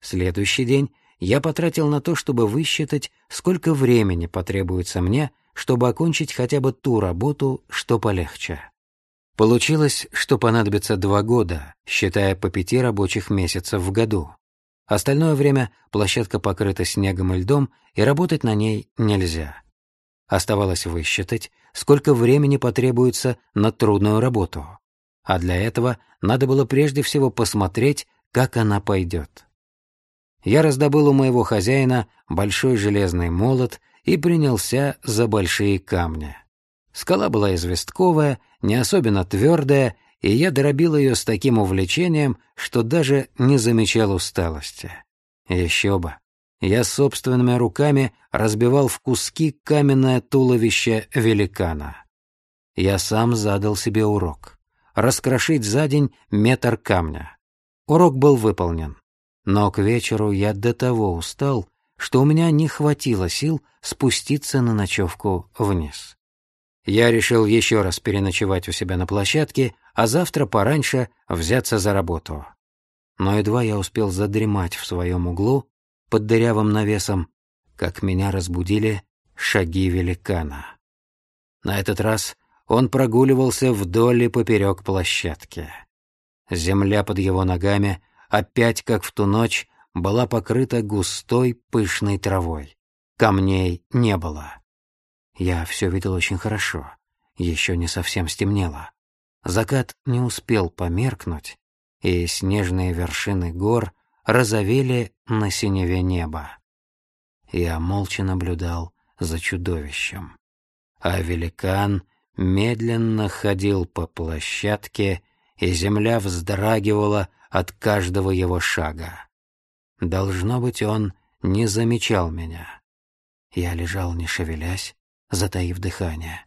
Speaker 1: Следующий день я потратил на то, чтобы высчитать, сколько времени потребуется мне, чтобы окончить хотя бы ту работу, что полегче. Получилось, что понадобится два года, считая по пяти рабочих месяцев в году. Остальное время площадка покрыта снегом и льдом, и работать на ней нельзя. Оставалось высчитать, сколько времени потребуется на трудную работу. А для этого надо было прежде всего посмотреть, как она пойдет. Я раздобыл у моего хозяина большой железный молот и принялся за большие камни. Скала была известковая, не особенно твердая, и я дробил ее с таким увлечением, что даже не замечал усталости. Еще бы. Я собственными руками разбивал в куски каменное туловище великана. Я сам задал себе урок. Раскрошить за день метр камня. Урок был выполнен. Но к вечеру я до того устал, что у меня не хватило сил спуститься на ночевку вниз. Я решил еще раз переночевать у себя на площадке, а завтра пораньше взяться за работу. Но едва я успел задремать в своем углу, под дырявым навесом, как меня разбудили шаги великана. На этот раз он прогуливался вдоль и поперек площадки. Земля под его ногами, опять как в ту ночь, была покрыта густой пышной травой. Камней не было. Я все видел очень хорошо. Еще не совсем стемнело. Закат не успел померкнуть, и снежные вершины гор розовели на синеве неба. Я молча наблюдал за чудовищем. А великан медленно ходил по площадке, и земля вздрагивала от каждого его шага. Должно быть, он не замечал меня. Я лежал, не шевелясь, затаив дыхание.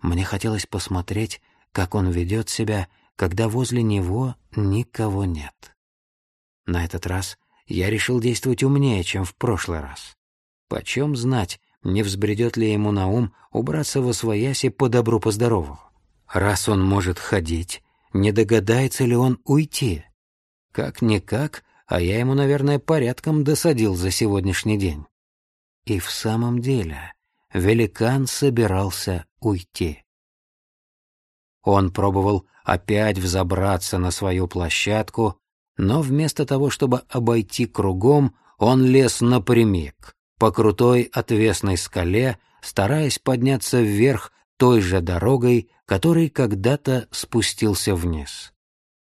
Speaker 1: Мне хотелось посмотреть, как он ведет себя, когда возле него никого нет. На этот раз я решил действовать умнее, чем в прошлый раз. Почем знать, не взбредет ли ему на ум убраться во свояси по добру по здорову? Раз он может ходить, не догадается ли он уйти? Как-никак, а я ему, наверное, порядком досадил за сегодняшний день. И в самом деле великан собирался уйти. Он пробовал опять взобраться на свою площадку, но вместо того, чтобы обойти кругом, он лез напрямик, по крутой отвесной скале, стараясь подняться вверх той же дорогой, которой когда-то спустился вниз.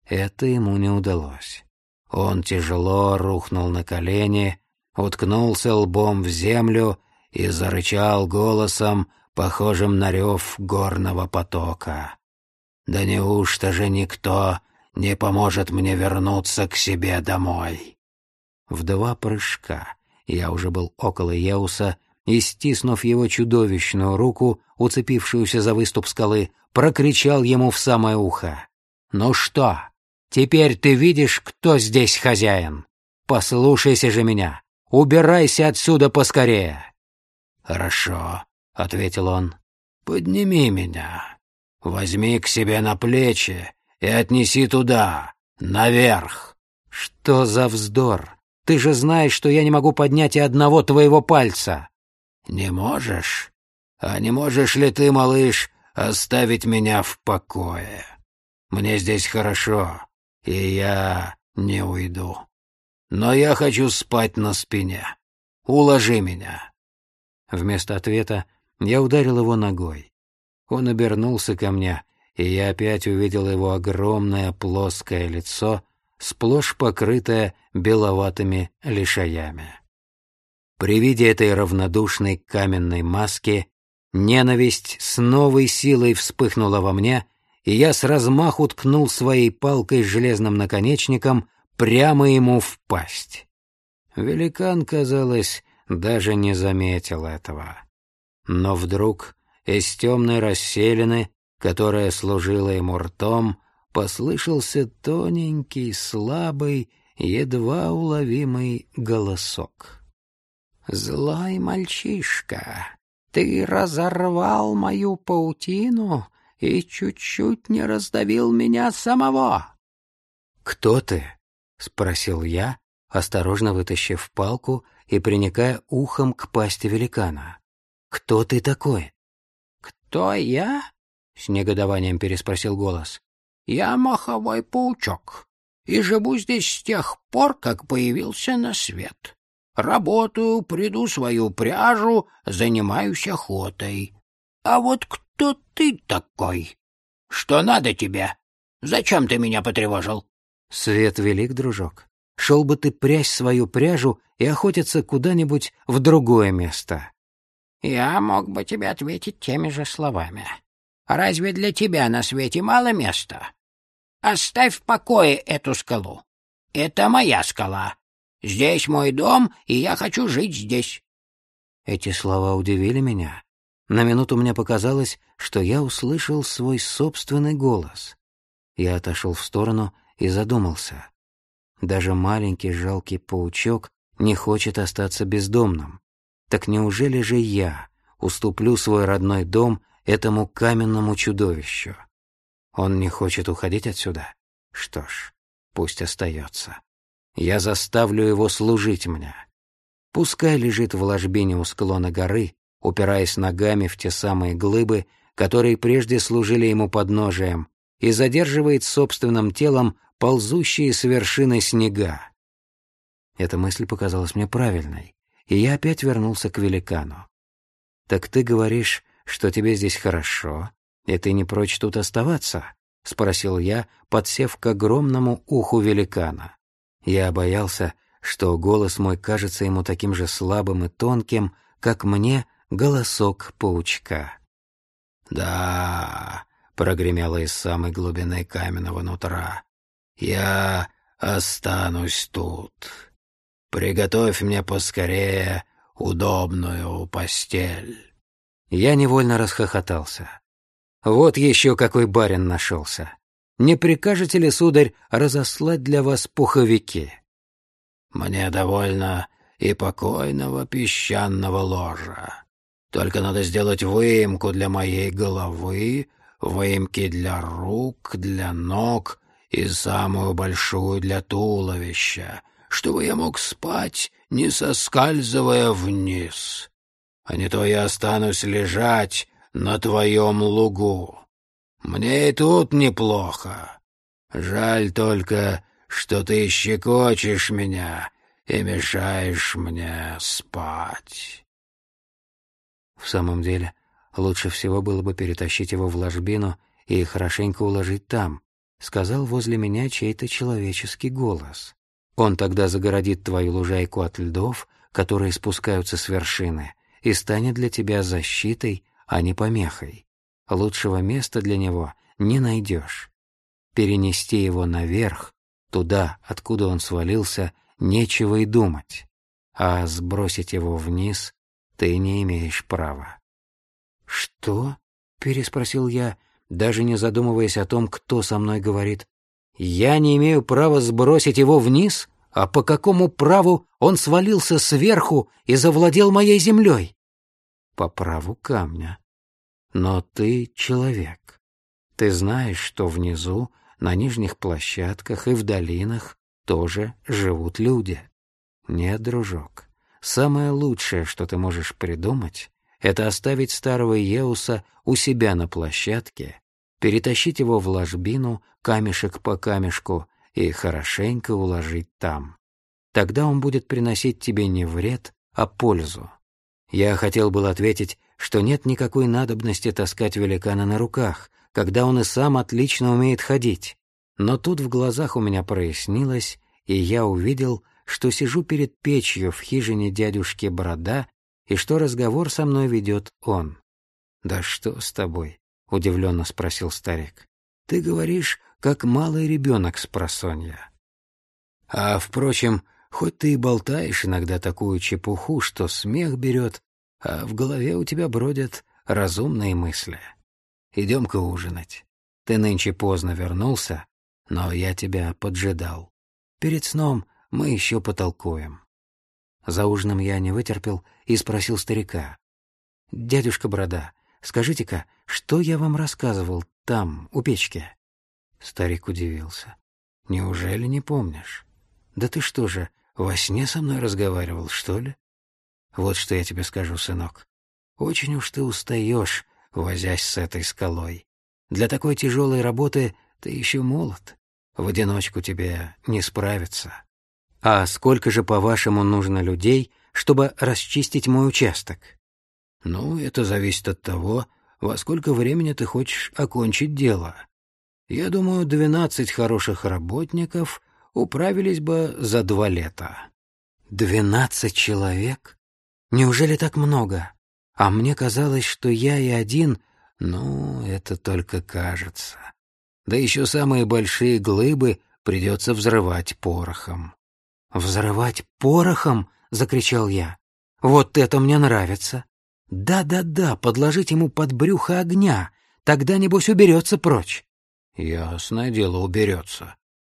Speaker 1: Это ему не удалось. Он тяжело рухнул на колени, уткнулся лбом в землю и зарычал голосом, похожим на рев горного потока. «Да неужто же никто не поможет мне вернуться к себе домой?» В два прыжка я уже был около Еуса и, стиснув его чудовищную руку, уцепившуюся за выступ скалы, прокричал ему в самое ухо. «Ну что, теперь ты видишь, кто здесь хозяин? Послушайся же меня, убирайся отсюда поскорее!»
Speaker 2: «Хорошо», — ответил он, — «подними меня, возьми к себе на плечи и отнеси туда, наверх».
Speaker 1: «Что за вздор? Ты же знаешь, что я не могу поднять и одного твоего пальца».
Speaker 2: «Не можешь? А не можешь ли ты, малыш, оставить меня в покое? Мне здесь хорошо, и я не уйду. Но я хочу спать на спине. Уложи меня».
Speaker 1: Вместо ответа я ударил его ногой. Он обернулся ко мне, и я опять увидел его огромное плоское лицо, сплошь покрытое беловатыми лишаями. При виде этой равнодушной каменной маски ненависть с новой силой вспыхнула во мне, и я с размаху ткнул своей палкой с железным наконечником прямо ему в пасть. Великан, казалось, даже не заметил этого. Но вдруг из темной расселины, которая служила ему ртом, послышался тоненький, слабый, едва уловимый голосок. «Злой мальчишка, ты разорвал мою паутину и чуть-чуть не раздавил меня самого». «Кто ты?» — спросил я, осторожно вытащив палку и приникая ухом к пасти великана. «Кто ты такой?» «Кто я?» — с негодованием переспросил голос. «Я маховой паучок и живу здесь с тех пор, как появился на свет. Работаю, приду свою пряжу, занимаюсь охотой. А вот кто ты такой? Что надо тебе? Зачем ты меня потревожил?» «Свет велик, дружок. Шел бы ты прясть свою пряжу и охотиться куда-нибудь в другое место. Я мог бы тебе ответить теми же словами. Разве для тебя на свете мало места? Оставь в покое эту скалу. Это моя скала. Здесь мой дом, и я хочу жить здесь. Эти слова удивили меня. На минуту мне показалось, что я услышал свой собственный голос. Я отошел в сторону и задумался. Даже маленький жалкий паучок не хочет остаться бездомным. Так неужели же я уступлю свой родной дом этому каменному чудовищу? Он не хочет уходить отсюда? Что ж, пусть остается. Я заставлю его служить мне. Пускай лежит в ложбине у склона горы, упираясь ногами в те самые глыбы, которые прежде служили ему подножием, и задерживает собственным телом ползущие с вершины снега. Эта мысль показалась мне правильной, и я опять вернулся к великану. «Так ты говоришь, что тебе здесь хорошо, и ты не прочь тут оставаться?» — спросил я, подсев к огромному уху великана. Я боялся, что голос мой кажется ему таким же слабым и тонким, как мне голосок паучка.
Speaker 2: «Да», — прогремело из самой глубины каменного нутра, — «я останусь тут. Приготовь мне поскорее удобную постель».
Speaker 1: Я невольно расхохотался. Вот еще какой барин нашелся. Не прикажете ли, сударь, разослать для вас пуховики?
Speaker 2: Мне довольно и покойного песчаного ложа. Только надо сделать выемку для моей головы, выемки для рук, для ног и самую большую для туловища, чтобы я мог спать, не соскальзывая вниз. А не то я останусь лежать на твоем лугу. Мне и тут неплохо. Жаль только, что ты щекочешь меня и мешаешь мне спать.
Speaker 1: В самом деле, лучше всего было бы перетащить его в ложбину и хорошенько уложить там, сказал возле меня чей-то человеческий голос. Он тогда загородит твою лужайку от льдов, которые спускаются с вершины, и станет для тебя защитой, а не помехой. Лучшего места для него не найдешь. Перенести его наверх, туда, откуда он свалился, нечего и думать, а сбросить его вниз ты не имеешь права. «Что?» — переспросил я, даже не задумываясь о том, кто со мной говорит. «Я не имею права сбросить его вниз? А по какому праву он свалился сверху и завладел моей землей?» «По праву камня. Но ты человек. Ты знаешь, что внизу, на нижних площадках и в долинах тоже живут люди. Нет, дружок, Самое лучшее, что ты можешь придумать, это оставить старого Еуса у себя на площадке, перетащить его в ложбину камешек по камешку и хорошенько уложить там. Тогда он будет приносить тебе не вред, а пользу. Я хотел был ответить, что нет никакой надобности таскать великана на руках, когда он и сам отлично умеет ходить. Но тут в глазах у меня прояснилось, и я увидел, что сижу перед печью в хижине дядюшки Борода и что разговор со мной ведет он. «Да что с тобой?» — удивленно спросил старик. «Ты говоришь, как малый ребенок с просонья. А, впрочем, хоть ты и болтаешь иногда такую чепуху, что смех берет, а в голове у тебя бродят разумные мысли. Идем-ка ужинать. Ты нынче поздно вернулся, но я тебя поджидал. Перед сном мы еще потолкуем». За ужином я не вытерпел и спросил старика. «Дядюшка Борода, скажите-ка, что я вам рассказывал там, у печки?» Старик удивился. «Неужели не помнишь? Да ты что же, во сне со мной разговаривал, что ли? Вот что я тебе скажу, сынок. Очень уж ты устаешь, возясь с этой скалой. Для такой тяжелой работы ты еще молод. В одиночку тебе не справиться. А сколько же, по-вашему, нужно людей, чтобы расчистить мой участок? Ну, это зависит от того, во сколько времени ты хочешь окончить дело. Я думаю, двенадцать хороших работников управились бы за два лета. Двенадцать человек? Неужели так много? А мне казалось, что я и один, ну, это только кажется. Да еще самые большие глыбы придется взрывать порохом. «Взрывать порохом?» — закричал я. «Вот это мне нравится!» «Да-да-да, подложить ему под брюхо огня, тогда, небось, уберется прочь». «Ясное дело, уберется.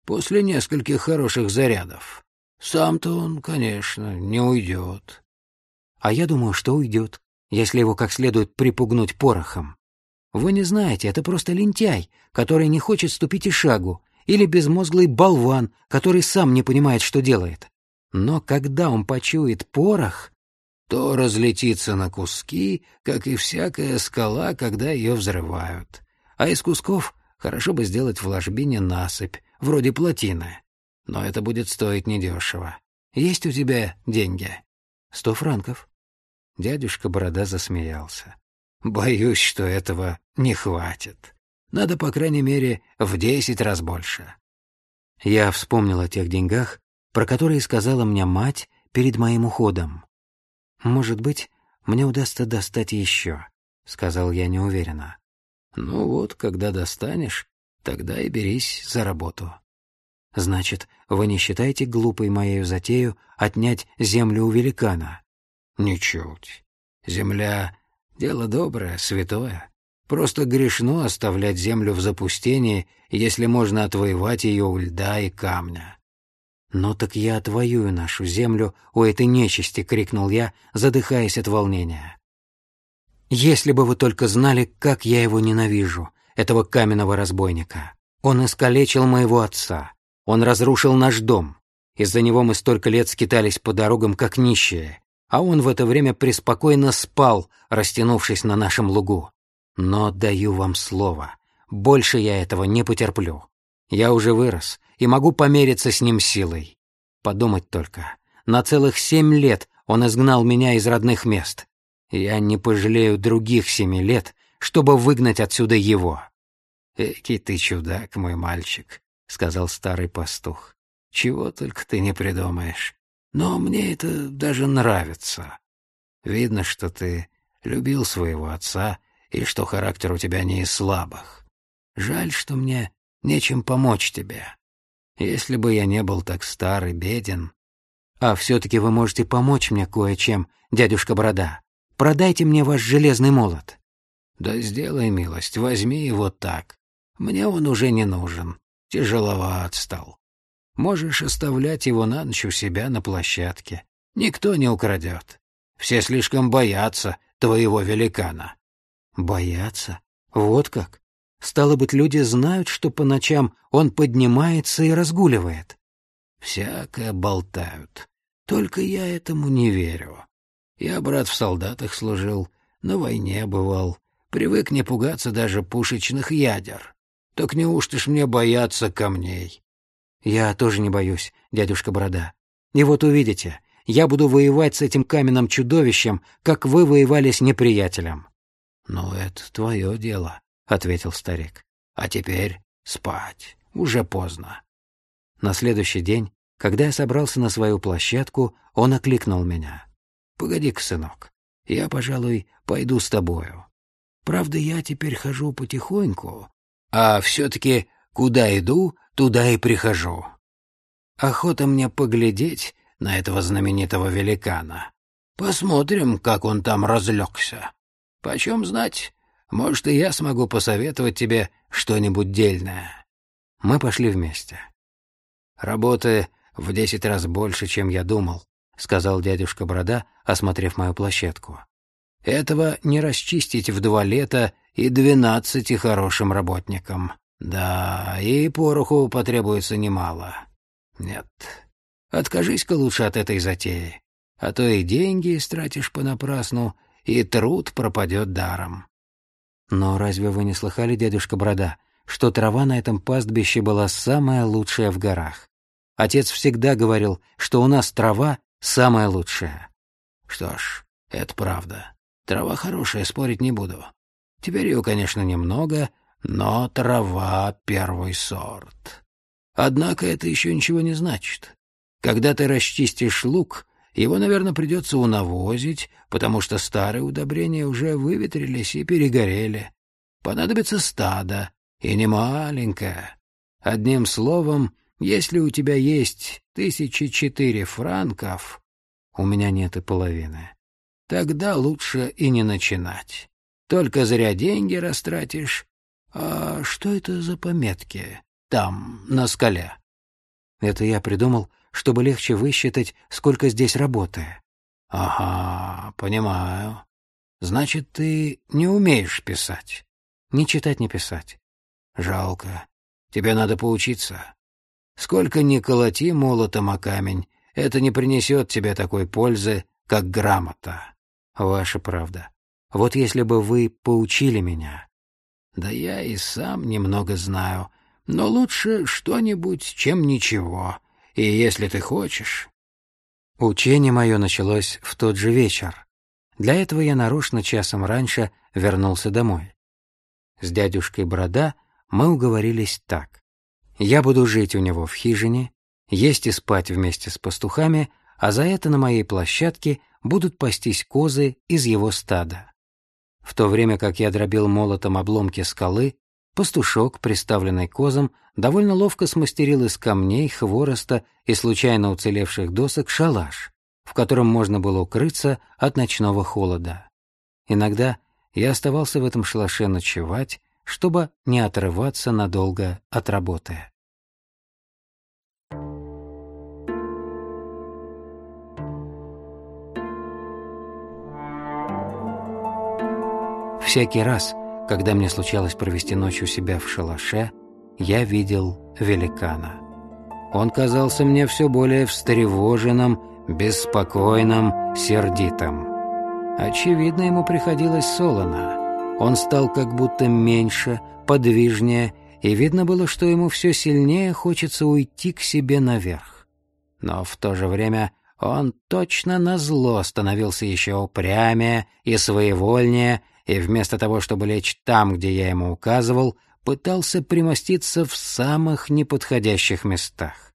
Speaker 1: После нескольких хороших зарядов. Сам-то он, конечно, не уйдет». «А я думаю, что уйдет, если его как следует припугнуть порохом. Вы не знаете, это просто лентяй, который не хочет ступить и шагу, или безмозглый болван, который сам не понимает, что делает. Но когда он почует порох, то разлетится на куски, как и всякая скала, когда ее взрывают. А из кусков хорошо бы сделать в ложбине насыпь, вроде плотины. Но это будет стоить недешево. Есть у тебя деньги? Сто франков. Дядюшка Борода засмеялся.
Speaker 2: Боюсь, что этого не хватит. Надо, по крайней мере, в десять раз больше.
Speaker 1: Я вспомнил о тех деньгах, про которые сказала мне мать перед моим уходом. «Может быть, мне удастся достать еще», — сказал я неуверенно.
Speaker 2: «Ну вот, когда достанешь, тогда и берись за работу».
Speaker 1: «Значит, вы не считаете глупой моею затею отнять землю у великана?»
Speaker 2: «Ничуть. Земля — дело доброе, святое. Просто грешно оставлять землю в запустении, если можно отвоевать ее у льда и камня».
Speaker 1: «Ну так я отвоюю нашу землю у этой нечисти!» — крикнул я, задыхаясь от волнения. «Если бы вы только знали, как я его ненавижу, этого каменного разбойника. Он искалечил моего отца. Он разрушил наш дом. Из-за него мы столько лет скитались по дорогам, как нищие, а он в это время преспокойно спал, растянувшись на нашем лугу. Но даю вам слово, больше я этого не потерплю. Я уже вырос и могу помериться с ним силой. Подумать только, на целых семь лет он изгнал меня из родных мест. Я не пожалею других семи лет, чтобы выгнать отсюда его.
Speaker 2: «Эки ты чудак, мой мальчик», — сказал старый пастух. «Чего только ты не придумаешь. Но мне это даже нравится. Видно, что ты любил своего отца и что характер у тебя не из слабых. Жаль, что мне нечем помочь тебе. Если бы я не был так стар и беден...
Speaker 1: А все-таки вы можете помочь мне кое-чем, дядюшка Борода. Продайте мне ваш железный молот.
Speaker 2: Да сделай милость, возьми его так. Мне он уже не нужен. Тяжеловат стал. Можешь оставлять его на ночь у себя на площадке. Никто не украдет. Все слишком боятся твоего великана.
Speaker 1: Боятся? Вот как? Стало быть, люди знают, что по ночам он поднимается и разгуливает.
Speaker 2: Всякое болтают. Только я этому не верю. Я, брат, в солдатах служил, на войне бывал. Привык не пугаться даже пушечных ядер. Так неужто ж мне бояться камней?
Speaker 1: Я тоже не боюсь, дядюшка Борода. И вот увидите, я буду воевать с этим каменным чудовищем, как вы воевали с неприятелем.
Speaker 2: «Ну, это твое дело», — ответил старик. «А теперь спать. Уже поздно».
Speaker 1: На следующий день, когда я собрался на свою площадку, он окликнул меня.
Speaker 2: «Погоди-ка, сынок, я, пожалуй, пойду с тобою. Правда, я теперь хожу потихоньку, а все-таки куда иду, туда и прихожу. Охота мне поглядеть на этого знаменитого великана. Посмотрим, как он там разлегся. Почем знать, может, и я смогу посоветовать тебе что-нибудь дельное.
Speaker 1: Мы пошли вместе.
Speaker 2: Работы в десять раз больше, чем я думал, сказал дядюшка Борода, осмотрев мою площадку. Этого не расчистить в два лета и двенадцати хорошим работникам. Да, и пороху потребуется немало. Нет, откажись-ка лучше от этой затеи, а то и деньги истратишь понапрасну, и труд пропадет даром.
Speaker 1: Но разве вы не слыхали, дядюшка Брода, что трава на этом пастбище была самая лучшая в горах? Отец всегда говорил, что у нас трава самая лучшая.
Speaker 2: Что ж, это правда. Трава хорошая, спорить не буду. Теперь ее, конечно, немного, но трава — первый сорт. Однако это еще ничего не значит. Когда ты расчистишь лук, его, наверное, придется унавозить, потому что старые удобрения уже выветрились и перегорели. Понадобится стадо, и не маленькое. Одним словом, если у тебя есть тысячи четыре франков, у меня нет и половины, тогда лучше и не начинать. Только зря деньги растратишь. А что это за пометки там, на скале?
Speaker 1: Это я придумал, чтобы легче высчитать, сколько здесь работы.
Speaker 2: Ага, понимаю. Значит, ты не умеешь писать?
Speaker 1: Не читать, не писать.
Speaker 2: Жалко. Тебе надо поучиться. Сколько ни колоти молотом о камень, это не принесет тебе такой пользы, как грамота.
Speaker 1: Ваша правда. Вот если бы вы поучили меня.
Speaker 2: Да я и сам немного знаю, но лучше что-нибудь, чем ничего. И если ты хочешь...»
Speaker 1: Учение мое началось в тот же вечер. Для этого я нарочно часом раньше вернулся домой. С дядюшкой Борода мы уговорились так. Я буду жить у него в хижине, есть и спать вместе с пастухами, а за это на моей площадке будут пастись козы из его стада. В то время как я дробил молотом обломки скалы, пастушок, приставленный козам, довольно ловко смастерил из камней, хвороста и случайно уцелевших досок шалаш, в котором можно было укрыться от ночного холода. Иногда я оставался в этом шалаше ночевать, чтобы не отрываться надолго от работы. Всякий раз, когда мне случалось провести ночь у себя в шалаше, я видел великана. Он казался мне все более встревоженным, беспокойным, сердитым. Очевидно, ему приходилось солоно. Он стал как будто меньше, подвижнее, и видно было, что ему все сильнее хочется уйти к себе наверх. Но в то же время он точно назло становился еще упрямее и своевольнее, и вместо того, чтобы лечь там, где я ему указывал, пытался примоститься в самых неподходящих местах.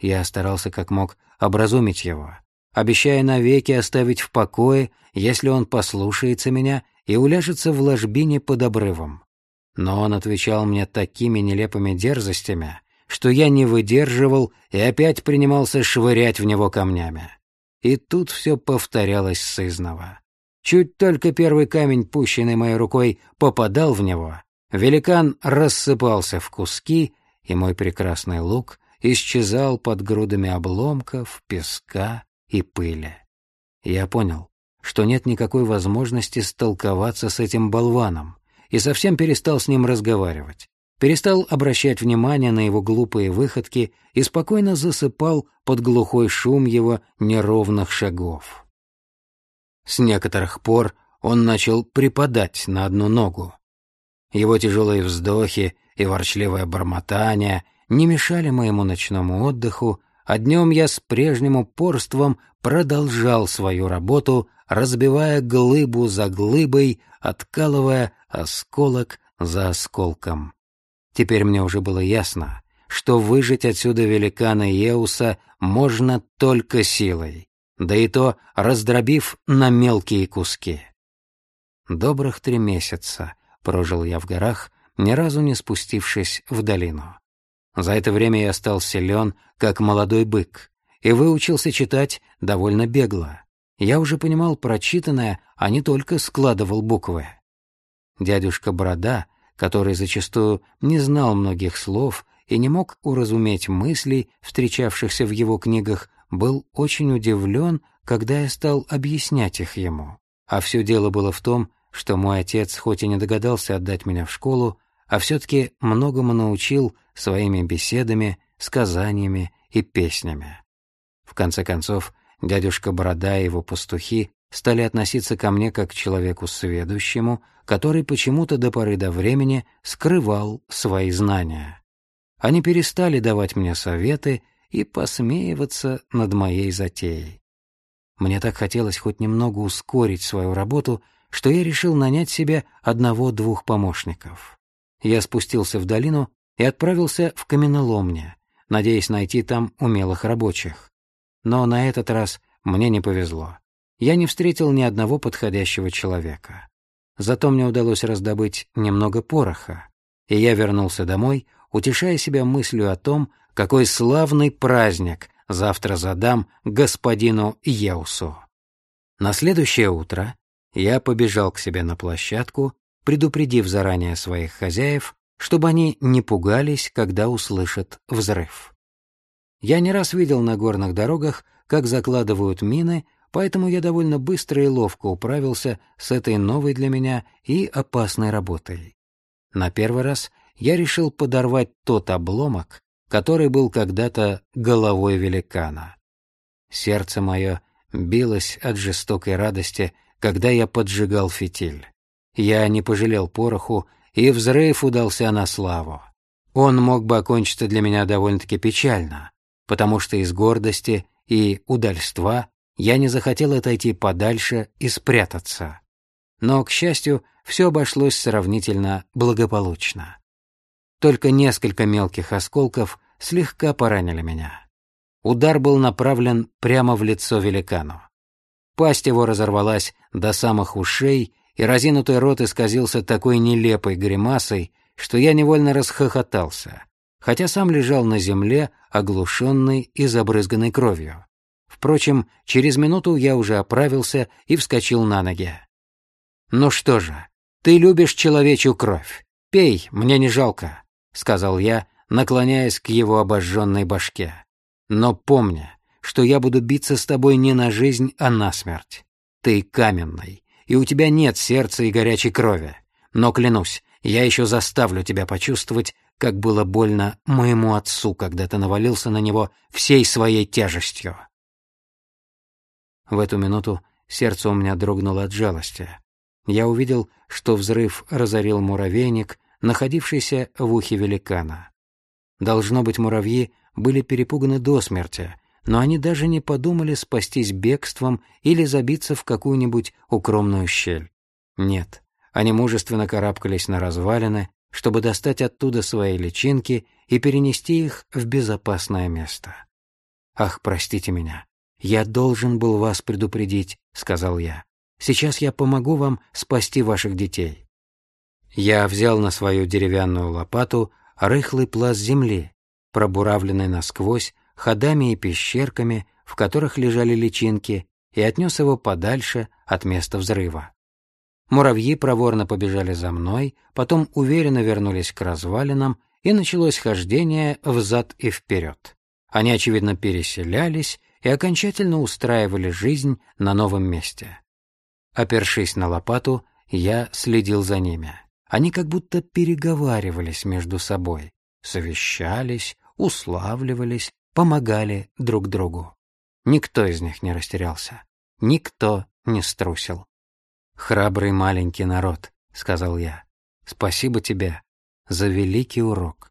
Speaker 1: Я старался как мог образумить его, обещая навеки оставить в покое, если он послушается меня и уляжется в ложбине под обрывом. Но он отвечал мне такими нелепыми дерзостями, что я не выдерживал и опять принимался швырять в него камнями. И тут все повторялось сызново. Чуть только первый камень, пущенный моей рукой, попадал в него, великан рассыпался в куски, и мой прекрасный лук исчезал под грудами обломков, песка и пыли. Я понял, что нет никакой возможности столковаться с этим болваном, и совсем перестал с ним разговаривать, перестал обращать внимание на его глупые выходки и спокойно засыпал под глухой шум его неровных шагов. С некоторых пор он начал припадать на одну ногу. Его тяжелые вздохи и ворчливое бормотание не мешали моему ночному отдыху, а днем я с прежним упорством продолжал свою работу, разбивая глыбу за глыбой, откалывая осколок за осколком. Теперь мне уже было ясно, что выжить отсюда великана Еуса можно только силой да и то раздробив на мелкие куски. Добрых три месяца прожил я в горах, ни разу не спустившись в долину. За это время я стал силен, как молодой бык, и выучился читать довольно бегло. Я уже понимал прочитанное, а не только складывал буквы. Дядюшка Борода, который зачастую не знал многих слов и не мог уразуметь мыслей, встречавшихся в его книгах, был очень удивлен, когда я стал объяснять их ему. А все дело было в том, что мой отец хоть и не догадался отдать меня в школу, а все-таки многому научил своими беседами, сказаниями и песнями. В конце концов, дядюшка Борода и его пастухи стали относиться ко мне как к человеку сведущему, который почему-то до поры до времени скрывал свои знания. Они перестали давать мне советы и посмеиваться над моей затеей. Мне так хотелось хоть немного ускорить свою работу, что я решил нанять себе одного-двух помощников. Я спустился в долину и отправился в каменоломню, надеясь найти там умелых рабочих. Но на этот раз мне не повезло. Я не встретил ни одного подходящего человека. Зато мне удалось раздобыть немного пороха, и я вернулся домой, утешая себя мыслью о том, какой славный праздник завтра задам господину Еусу. На следующее утро я побежал к себе на площадку, предупредив заранее своих хозяев, чтобы они не пугались, когда услышат взрыв. Я не раз видел на горных дорогах, как закладывают мины, поэтому я довольно быстро и ловко управился с этой новой для меня и опасной работой. На первый раз я решил подорвать тот обломок, который был когда-то головой великана. Сердце мое билось от жестокой радости, когда я поджигал фитиль. Я не пожалел пороху, и взрыв удался на славу. Он мог бы окончиться для меня довольно-таки печально, потому что из гордости и удальства я не захотел отойти подальше и спрятаться. Но, к счастью, все обошлось сравнительно благополучно. Только несколько мелких осколков слегка поранили меня. Удар был направлен прямо в лицо великану. Пасть его разорвалась до самых ушей, и разинутый рот исказился такой нелепой гримасой, что я невольно расхохотался, хотя сам лежал на земле, оглушенный и забрызганный кровью. Впрочем, через минуту я уже оправился и вскочил на ноги. «Ну что же, ты любишь человечью кровь. Пей, мне не жалко», — сказал я, наклоняясь к его обожженной башке. «Но помни, что я буду биться с тобой не на жизнь, а на смерть. Ты каменный, и у тебя нет сердца и горячей крови. Но клянусь, я еще заставлю тебя почувствовать, как было больно моему отцу, когда ты навалился на него всей своей тяжестью. В эту минуту сердце у меня дрогнуло от жалости. Я увидел, что взрыв разорил муравейник, находившийся в ухе великана. Должно быть, муравьи были перепуганы до смерти, но они даже не подумали спастись бегством или забиться в какую-нибудь укромную щель. Нет, они мужественно карабкались на развалины, чтобы достать оттуда свои личинки и перенести их в безопасное место. «Ах, простите меня, я должен был вас предупредить», — сказал я. «Сейчас я помогу вам спасти ваших детей». Я взял на свою деревянную лопату рыхлый пласт земли, пробуравленный насквозь ходами и пещерками, в которых лежали личинки, и отнес его подальше от места взрыва. Муравьи проворно побежали за мной, потом уверенно вернулись к развалинам, и началось хождение взад и вперед. Они, очевидно, переселялись и окончательно устраивали жизнь на новом месте. Опершись на лопату, я следил за ними. Они как будто переговаривались между собой, совещались, уславливались, помогали друг другу. Никто из них не растерялся, никто не струсил. «Храбрый маленький народ», — сказал я, — «спасибо тебе за великий урок.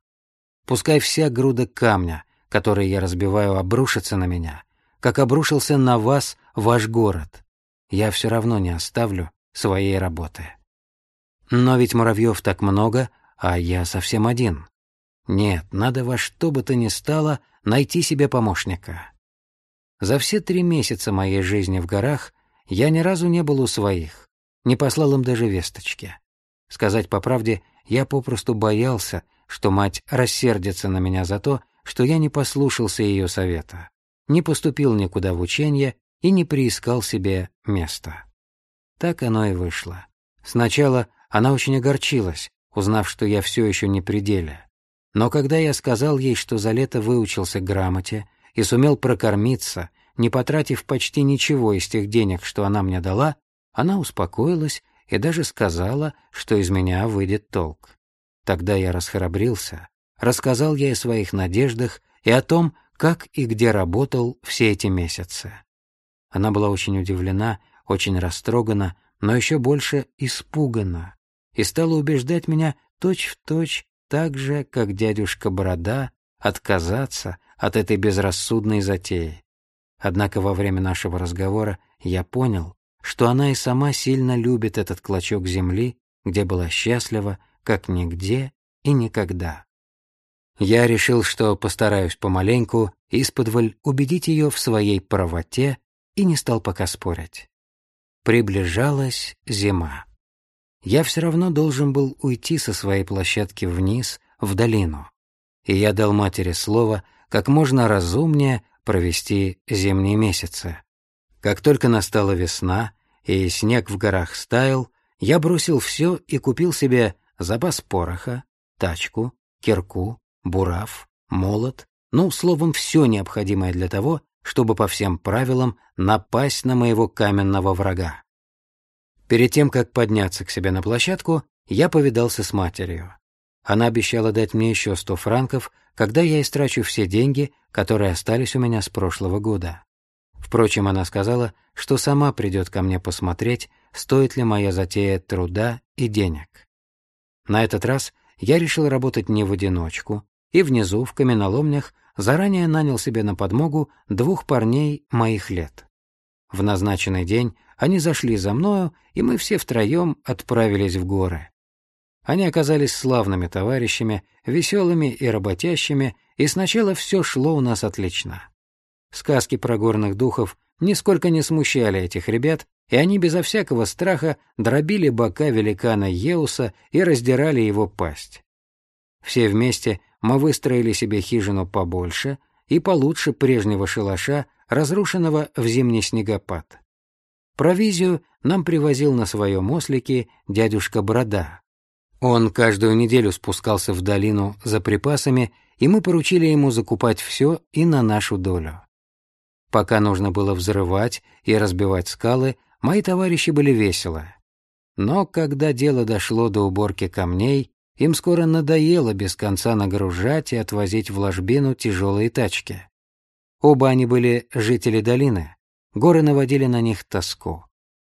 Speaker 1: Пускай вся груда камня, который я разбиваю, обрушится на меня, как обрушился на вас ваш город. Я все равно не оставлю своей работы. Но ведь муравьев так много, а я совсем один. Нет, надо во что бы то ни стало найти себе помощника. За все три месяца моей жизни в горах я ни разу не был у своих не послал им даже весточки. Сказать по правде, я попросту боялся, что мать рассердится на меня за то, что я не послушался ее совета, не поступил никуда в учение и не приискал себе места. Так оно и вышло. Сначала она очень огорчилась, узнав, что я все еще не при деле. Но когда я сказал ей, что за лето выучился грамоте и сумел прокормиться, не потратив почти ничего из тех денег, что она мне дала, она успокоилась и даже сказала, что из меня выйдет толк. Тогда я расхрабрился, рассказал ей о своих надеждах и о том, как и где работал все эти месяцы. Она была очень удивлена, очень растрогана, но еще больше испугана и стала убеждать меня точь-в-точь точь так же, как дядюшка Борода, отказаться от этой безрассудной затеи. Однако во время нашего разговора я понял, что она и сама сильно любит этот клочок земли, где была счастлива, как нигде и никогда. Я решил, что постараюсь помаленьку исподволь убедить ее в своей правоте и не стал пока спорить. Приближалась зима. Я все равно должен был уйти со своей площадки вниз, в долину. И я дал матери слово как можно разумнее провести зимние месяцы. Как только настала весна и снег в горах стаял, я бросил все и купил себе запас пороха, тачку, кирку, бурав, молот, ну, словом, все необходимое для того, чтобы по всем правилам напасть на моего каменного врага. Перед тем, как подняться к себе на площадку, я повидался с матерью. Она обещала дать мне еще сто франков, когда я истрачу все деньги, которые остались у меня с прошлого года. Впрочем, она сказала, что сама придет ко мне посмотреть, стоит ли моя затея труда и денег. На этот раз я решил работать не в одиночку, и внизу, в каменоломнях, заранее нанял себе на подмогу двух парней моих лет. В назначенный день они зашли за мною, и мы все втроем отправились в горы. Они оказались славными товарищами, веселыми и работящими, и сначала все шло у нас отлично. Сказки про горных духов нисколько не смущали этих ребят, и они безо всякого страха дробили бока великана Еуса и раздирали его пасть. Все вместе мы выстроили себе хижину побольше и получше прежнего шалаша, разрушенного в зимний снегопад. Провизию нам привозил на своем ослике дядюшка Брода. Он каждую неделю спускался в долину за припасами, и мы поручили ему закупать все и на нашу долю. Пока нужно было взрывать и разбивать скалы, Мои товарищи были веселы. Но когда дело дошло до уборки камней, им скоро надоело без конца нагружать и отвозить в ложбину тяжелые тачки. Оба они были жители долины. Горы наводили на них тоску.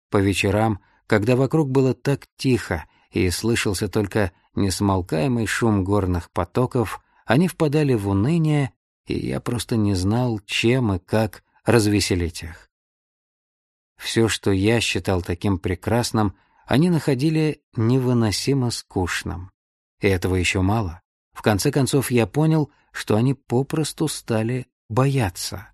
Speaker 1: По вечерам, когда вокруг было так тихо и слышался только несмолкаемый шум горных потоков, они впадали в уныние, и я просто не знал, чем и как развеселить их. Все, что я считал таким прекрасным, они находили невыносимо скучным. И этого еще мало. В конце концов, я понял, что они попросту стали бояться.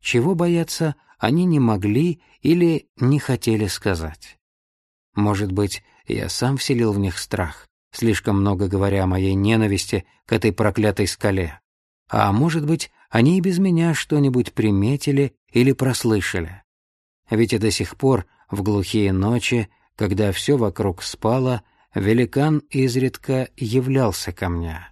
Speaker 1: Чего бояться, они не могли или не хотели сказать. Может быть, я сам вселил в них страх, слишком много говоря о моей ненависти к этой проклятой скале. А может быть, они и без меня что-нибудь приметили или прослышали. Ведь и до сих пор, в глухие ночи, когда все вокруг спало, великан изредка являлся ко мне.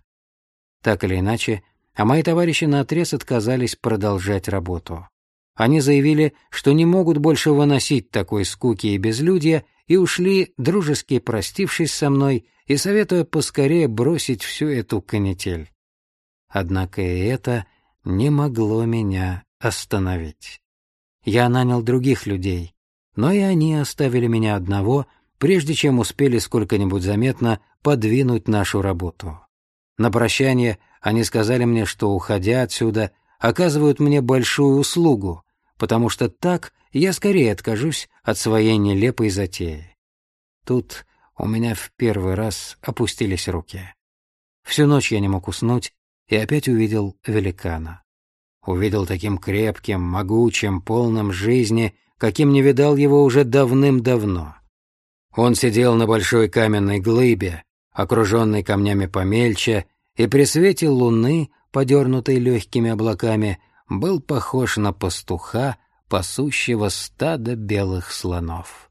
Speaker 1: Так или иначе, а мои товарищи наотрез отказались продолжать работу. Они заявили, что не могут больше выносить такой скуки и безлюдья, и ушли, дружески простившись со мной и советуя поскорее бросить всю эту канитель. Однако и это не могло меня остановить. Я нанял других людей, но и они оставили меня одного, прежде чем успели сколько-нибудь заметно подвинуть нашу работу. На прощание они сказали мне, что, уходя отсюда, оказывают мне большую услугу, потому что так я скорее откажусь от своей нелепой затеи. Тут у меня в первый раз опустились руки. Всю ночь я не мог уснуть и опять увидел великана увидел таким крепким, могучим, полным жизни, каким не видал его уже давным-давно. Он сидел на большой каменной глыбе, окруженной камнями помельче, и при свете луны, подернутой легкими облаками, был похож на пастуха, пасущего стада белых слонов.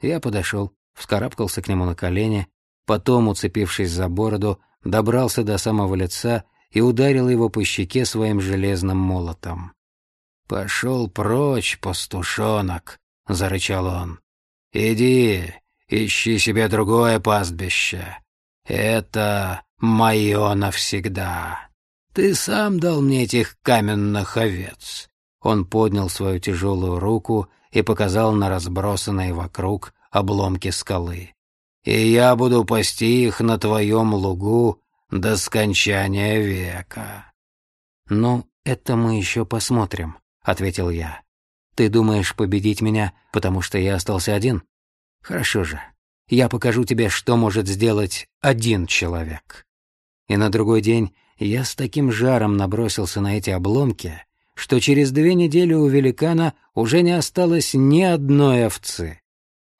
Speaker 1: Я подошел, вскарабкался к нему на колени, потом, уцепившись за бороду, добрался до самого лица и ударил его по щеке своим железным молотом. «Пошел прочь, пастушонок!» — зарычал он. «Иди, ищи себе другое пастбище. Это мое навсегда. Ты сам дал мне этих каменных овец». Он поднял свою тяжелую руку и показал на разбросанные вокруг обломки скалы. «И я буду пасти их на твоем лугу до скончания века». «Ну, это мы еще посмотрим», — ответил я. «Ты думаешь победить меня, потому что я остался один? Хорошо же. Я покажу тебе, что может сделать один человек». И на другой день я с таким жаром набросился на эти обломки, что через две недели у великана уже не осталось ни одной овцы.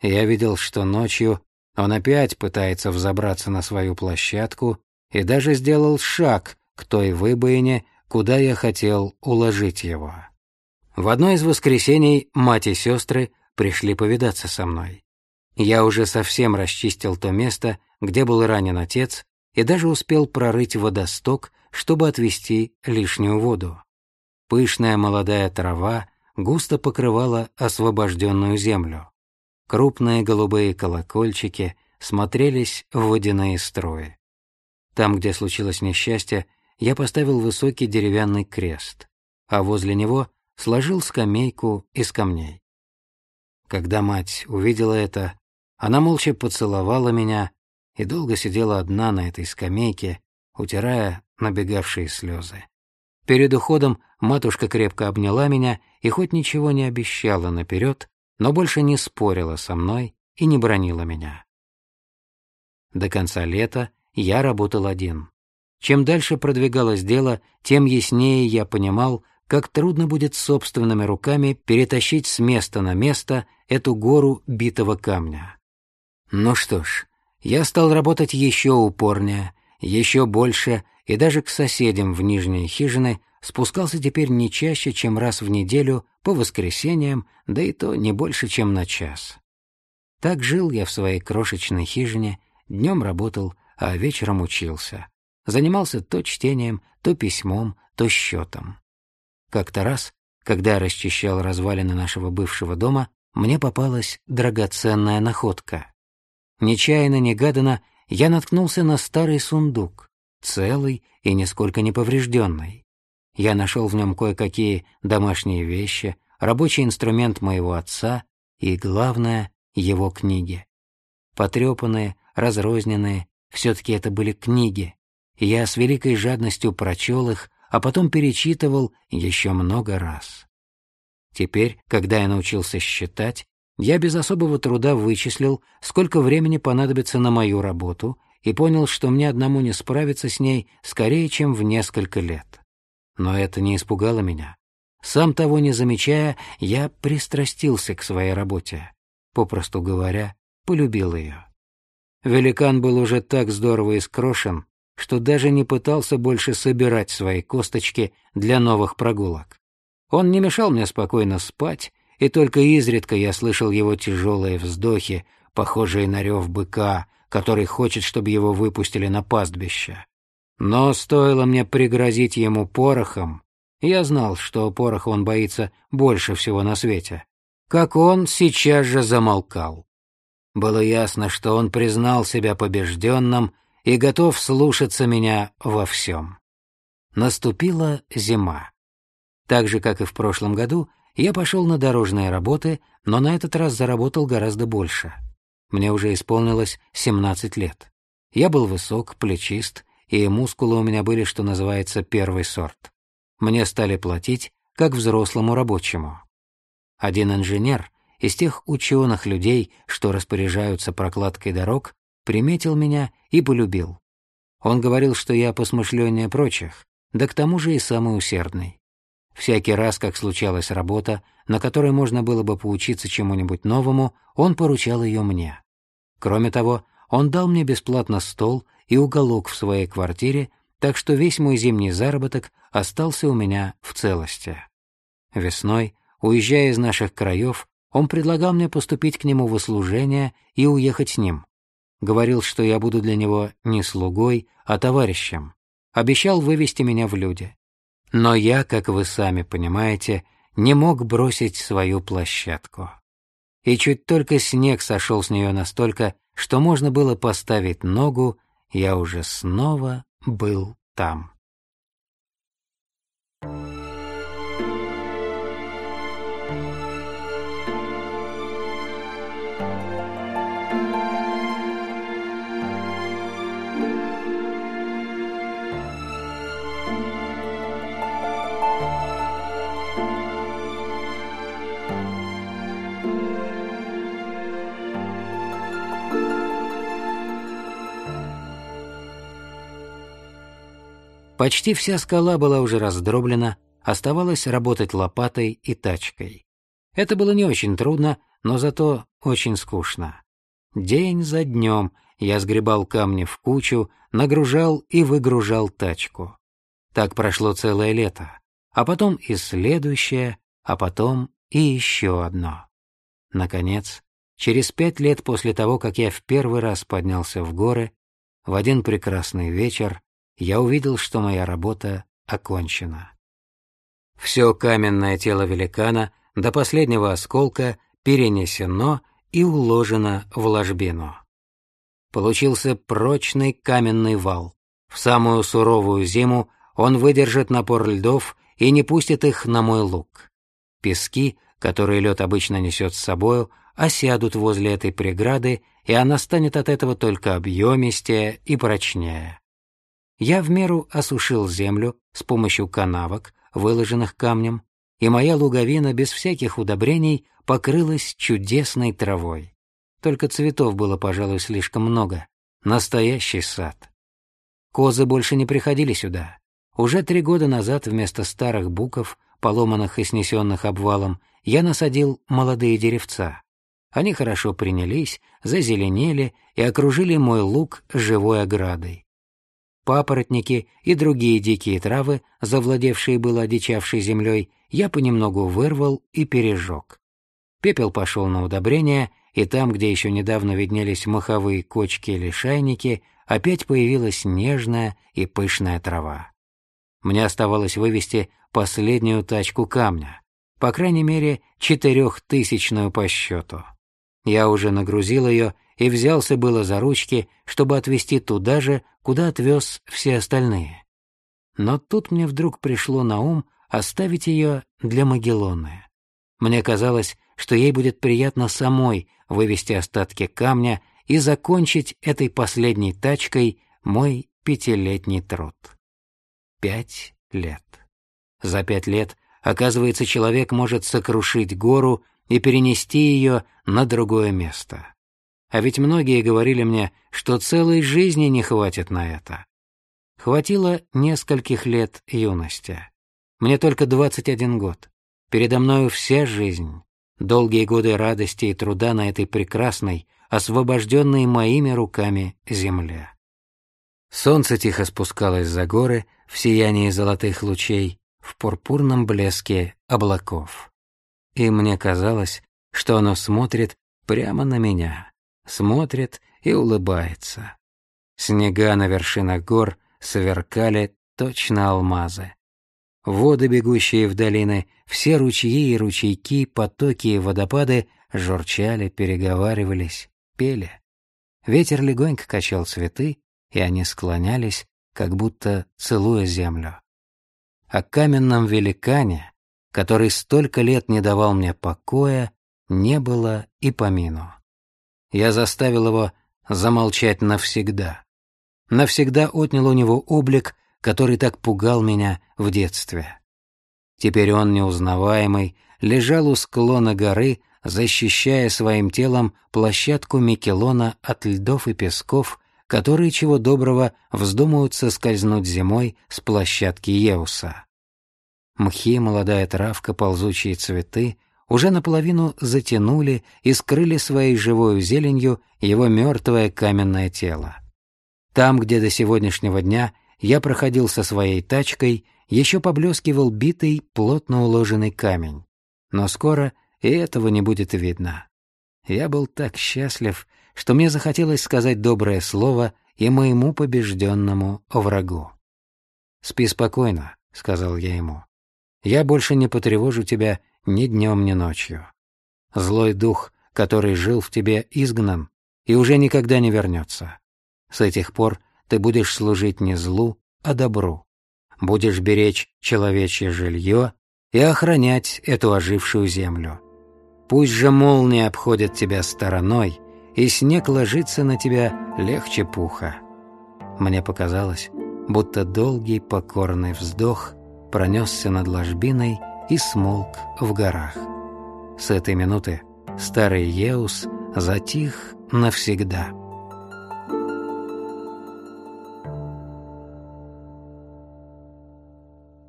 Speaker 1: Я видел, что ночью он опять пытается взобраться на свою площадку и даже сделал шаг к той выбоине, куда я хотел уложить его. В одно из воскресений мать и сестры пришли повидаться со мной. Я уже совсем расчистил то место, где был ранен отец, и даже успел прорыть водосток, чтобы отвести лишнюю воду. Пышная молодая трава густо покрывала освобожденную землю. Крупные голубые колокольчики смотрелись в водяные струи. Там, где случилось несчастье, я поставил высокий деревянный крест, а возле него сложил скамейку из камней. Когда мать увидела это, она молча поцеловала меня и долго сидела одна на этой скамейке, утирая набегавшие слезы. Перед уходом матушка крепко обняла меня и хоть ничего не обещала наперед, но больше не спорила со мной и не бронила меня. До конца лета я работал один. Чем дальше продвигалось дело, тем яснее я понимал, как трудно будет собственными руками перетащить с места на место эту гору битого камня. Ну что ж, я стал работать еще упорнее, еще больше, и даже к соседям в нижние хижины спускался теперь не чаще, чем раз в неделю, по воскресеньям, да и то не больше, чем на час. Так жил я в своей крошечной хижине, днем работал, а вечером учился. Занимался то чтением, то письмом, то счетом. Как-то раз, когда я расчищал развалины нашего бывшего дома, мне попалась драгоценная находка. Нечаянно-негаданно я наткнулся на старый сундук, целый и нисколько не поврежденный. Я нашел в нем кое-какие домашние вещи, рабочий инструмент моего отца и, главное, его книги. Потрепанные, разрозненные, все-таки это были книги. Я с великой жадностью прочел их, а потом перечитывал еще много раз. Теперь, когда я научился считать, я без особого труда вычислил, сколько времени понадобится на мою работу, и понял, что мне одному не справиться с ней скорее, чем в несколько лет. Но это не испугало меня. Сам того не замечая, я пристрастился к своей работе. Попросту говоря, полюбил ее. Великан был уже так здорово искрошен, что даже не пытался больше собирать свои косточки для новых прогулок. Он не мешал мне спокойно спать, и только изредка я слышал его тяжелые вздохи, похожие на рев быка, который хочет, чтобы его выпустили на пастбище. Но стоило мне пригрозить ему порохом, я знал, что пороха он боится больше всего на свете, как он сейчас же замолкал. Было ясно, что он признал себя побежденным и готов слушаться меня во всем. Наступила зима. Так же, как и в прошлом году, я пошел на дорожные работы, но на этот раз заработал гораздо больше. Мне уже исполнилось 17 лет. Я был высок, плечист, и мускулы у меня были, что называется, первый сорт. Мне стали платить, как взрослому рабочему. Один инженер из тех ученых людей, что распоряжаются прокладкой дорог, приметил меня и полюбил. Он говорил, что я посмышленнее прочих, да к тому же и самый усердный. Всякий раз, как случалась работа, на которой можно было бы поучиться чему-нибудь новому, он поручал ее мне. Кроме того, он дал мне бесплатно стол и уголок в своей квартире, так что весь мой зимний заработок остался у меня в целости. Весной, уезжая из наших краев, он предлагал мне поступить к нему в услужение и уехать с ним. Говорил, что я буду для него не слугой, а товарищем. Обещал вывести меня в люди. Но я, как вы сами понимаете, не мог бросить свою площадку. И чуть только снег сошел с нее настолько, что можно было поставить ногу, я уже снова был там. Почти вся скала была уже раздроблена, оставалось работать лопатой и тачкой. Это было не очень трудно, но зато очень скучно. День за днем я сгребал камни в кучу, нагружал и выгружал тачку. Так прошло целое лето, а потом и следующее, а потом и еще одно. Наконец, через пять лет после того, как я в первый раз поднялся в горы, в один прекрасный вечер я увидел, что моя работа окончена. Все каменное тело великана до последнего осколка перенесено и уложено в ложбину. Получился прочный каменный вал. В самую суровую зиму он выдержит напор льдов и не пустит их на мой луг. Пески, которые лед обычно несет с собою, осядут возле этой преграды, и она станет от этого только объемистее и прочнее. Я в меру осушил землю, с помощью канавок, выложенных камнем, и моя луговина без всяких удобрений покрылась чудесной травой. Только цветов было, пожалуй, слишком много. Настоящий сад. Козы больше не приходили сюда. Уже три года назад вместо старых буков, поломанных и снесенных обвалом, я насадил молодые деревца. Они хорошо принялись, зазеленели и окружили мой луг живой оградой. Папоротники и другие дикие травы, завладевшие было одичавшей землей, я понемногу вырвал и пережег. Пепел пошел на удобрение, и там, где еще недавно виднелись маховые кочки или шайники, опять появилась нежная и пышная трава. Мне оставалось вывести последнюю тачку камня, по крайней мере, четырехтысячную по счету. Я уже нагрузил ее и взялся было за ручки, чтобы отвезти туда же, куда отвез все остальные. Но тут мне вдруг пришло на ум оставить ее для Магеллоны. Мне казалось, что ей будет приятно самой вывести остатки камня и закончить этой последней тачкой мой пятилетний труд. Пять лет. За пять лет, оказывается, человек может сокрушить гору и перенести ее на другое место. А ведь многие говорили мне, что целой жизни не хватит на это. Хватило нескольких лет юности. Мне только 21 год. Передо мною вся жизнь. Долгие годы радости и труда на этой прекрасной, освобожденной моими руками земле. Солнце тихо спускалось за горы в сиянии золотых лучей, в пурпурном блеске облаков. И мне казалось, что оно смотрит прямо на меня смотрит и улыбается. Снега на вершинах гор сверкали точно алмазы. Воды, бегущие в долины, все ручьи и ручейки, потоки и водопады журчали, переговаривались, пели. Ветер легонько качал цветы, и они склонялись, как будто целуя землю. О каменном великане, который столько лет не давал мне покоя, не было и помину. Я заставил его замолчать навсегда. Навсегда отнял у него облик, который так пугал меня в детстве. Теперь он, неузнаваемый, лежал у склона горы, защищая своим телом площадку Микелона от льдов и песков, которые, чего доброго, вздумаются скользнуть зимой с площадки Еуса. Мхи, молодая травка, ползучие цветы — уже наполовину затянули и скрыли своей живой зеленью его мертвое каменное тело. Там, где до сегодняшнего дня я проходил со своей тачкой, еще поблескивал битый, плотно уложенный камень. Но скоро и этого не будет видно. Я был так счастлив, что мне захотелось сказать доброе слово и моему побежденному врагу. «Спи спокойно», — сказал я ему. «Я больше не потревожу тебя ни днем, ни ночью. Злой дух, который жил в тебе, изгнан и уже никогда не вернется. С этих пор ты будешь служить не злу, а добру. Будешь беречь человечье жилье и охранять эту ожившую землю. Пусть же молния обходит тебя стороной, и снег ложится на тебя легче пуха. Мне показалось, будто долгий покорный вздох пронесся над ложбиной и смолк в горах. С этой минуты старый Еус затих навсегда.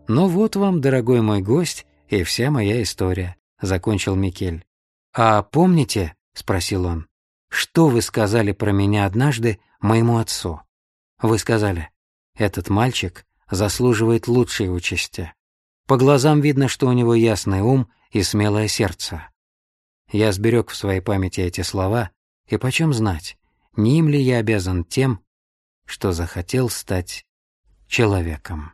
Speaker 1: «Ну вот вам, дорогой мой гость, и вся моя история», — закончил Микель. «А помните, — спросил он, — что вы сказали про меня однажды моему отцу? Вы сказали, этот мальчик заслуживает лучшей участи. По глазам видно, что у него ясный ум и смелое сердце. Я сберег в своей памяти эти слова, и почем знать, не им ли я обязан тем, что захотел стать человеком.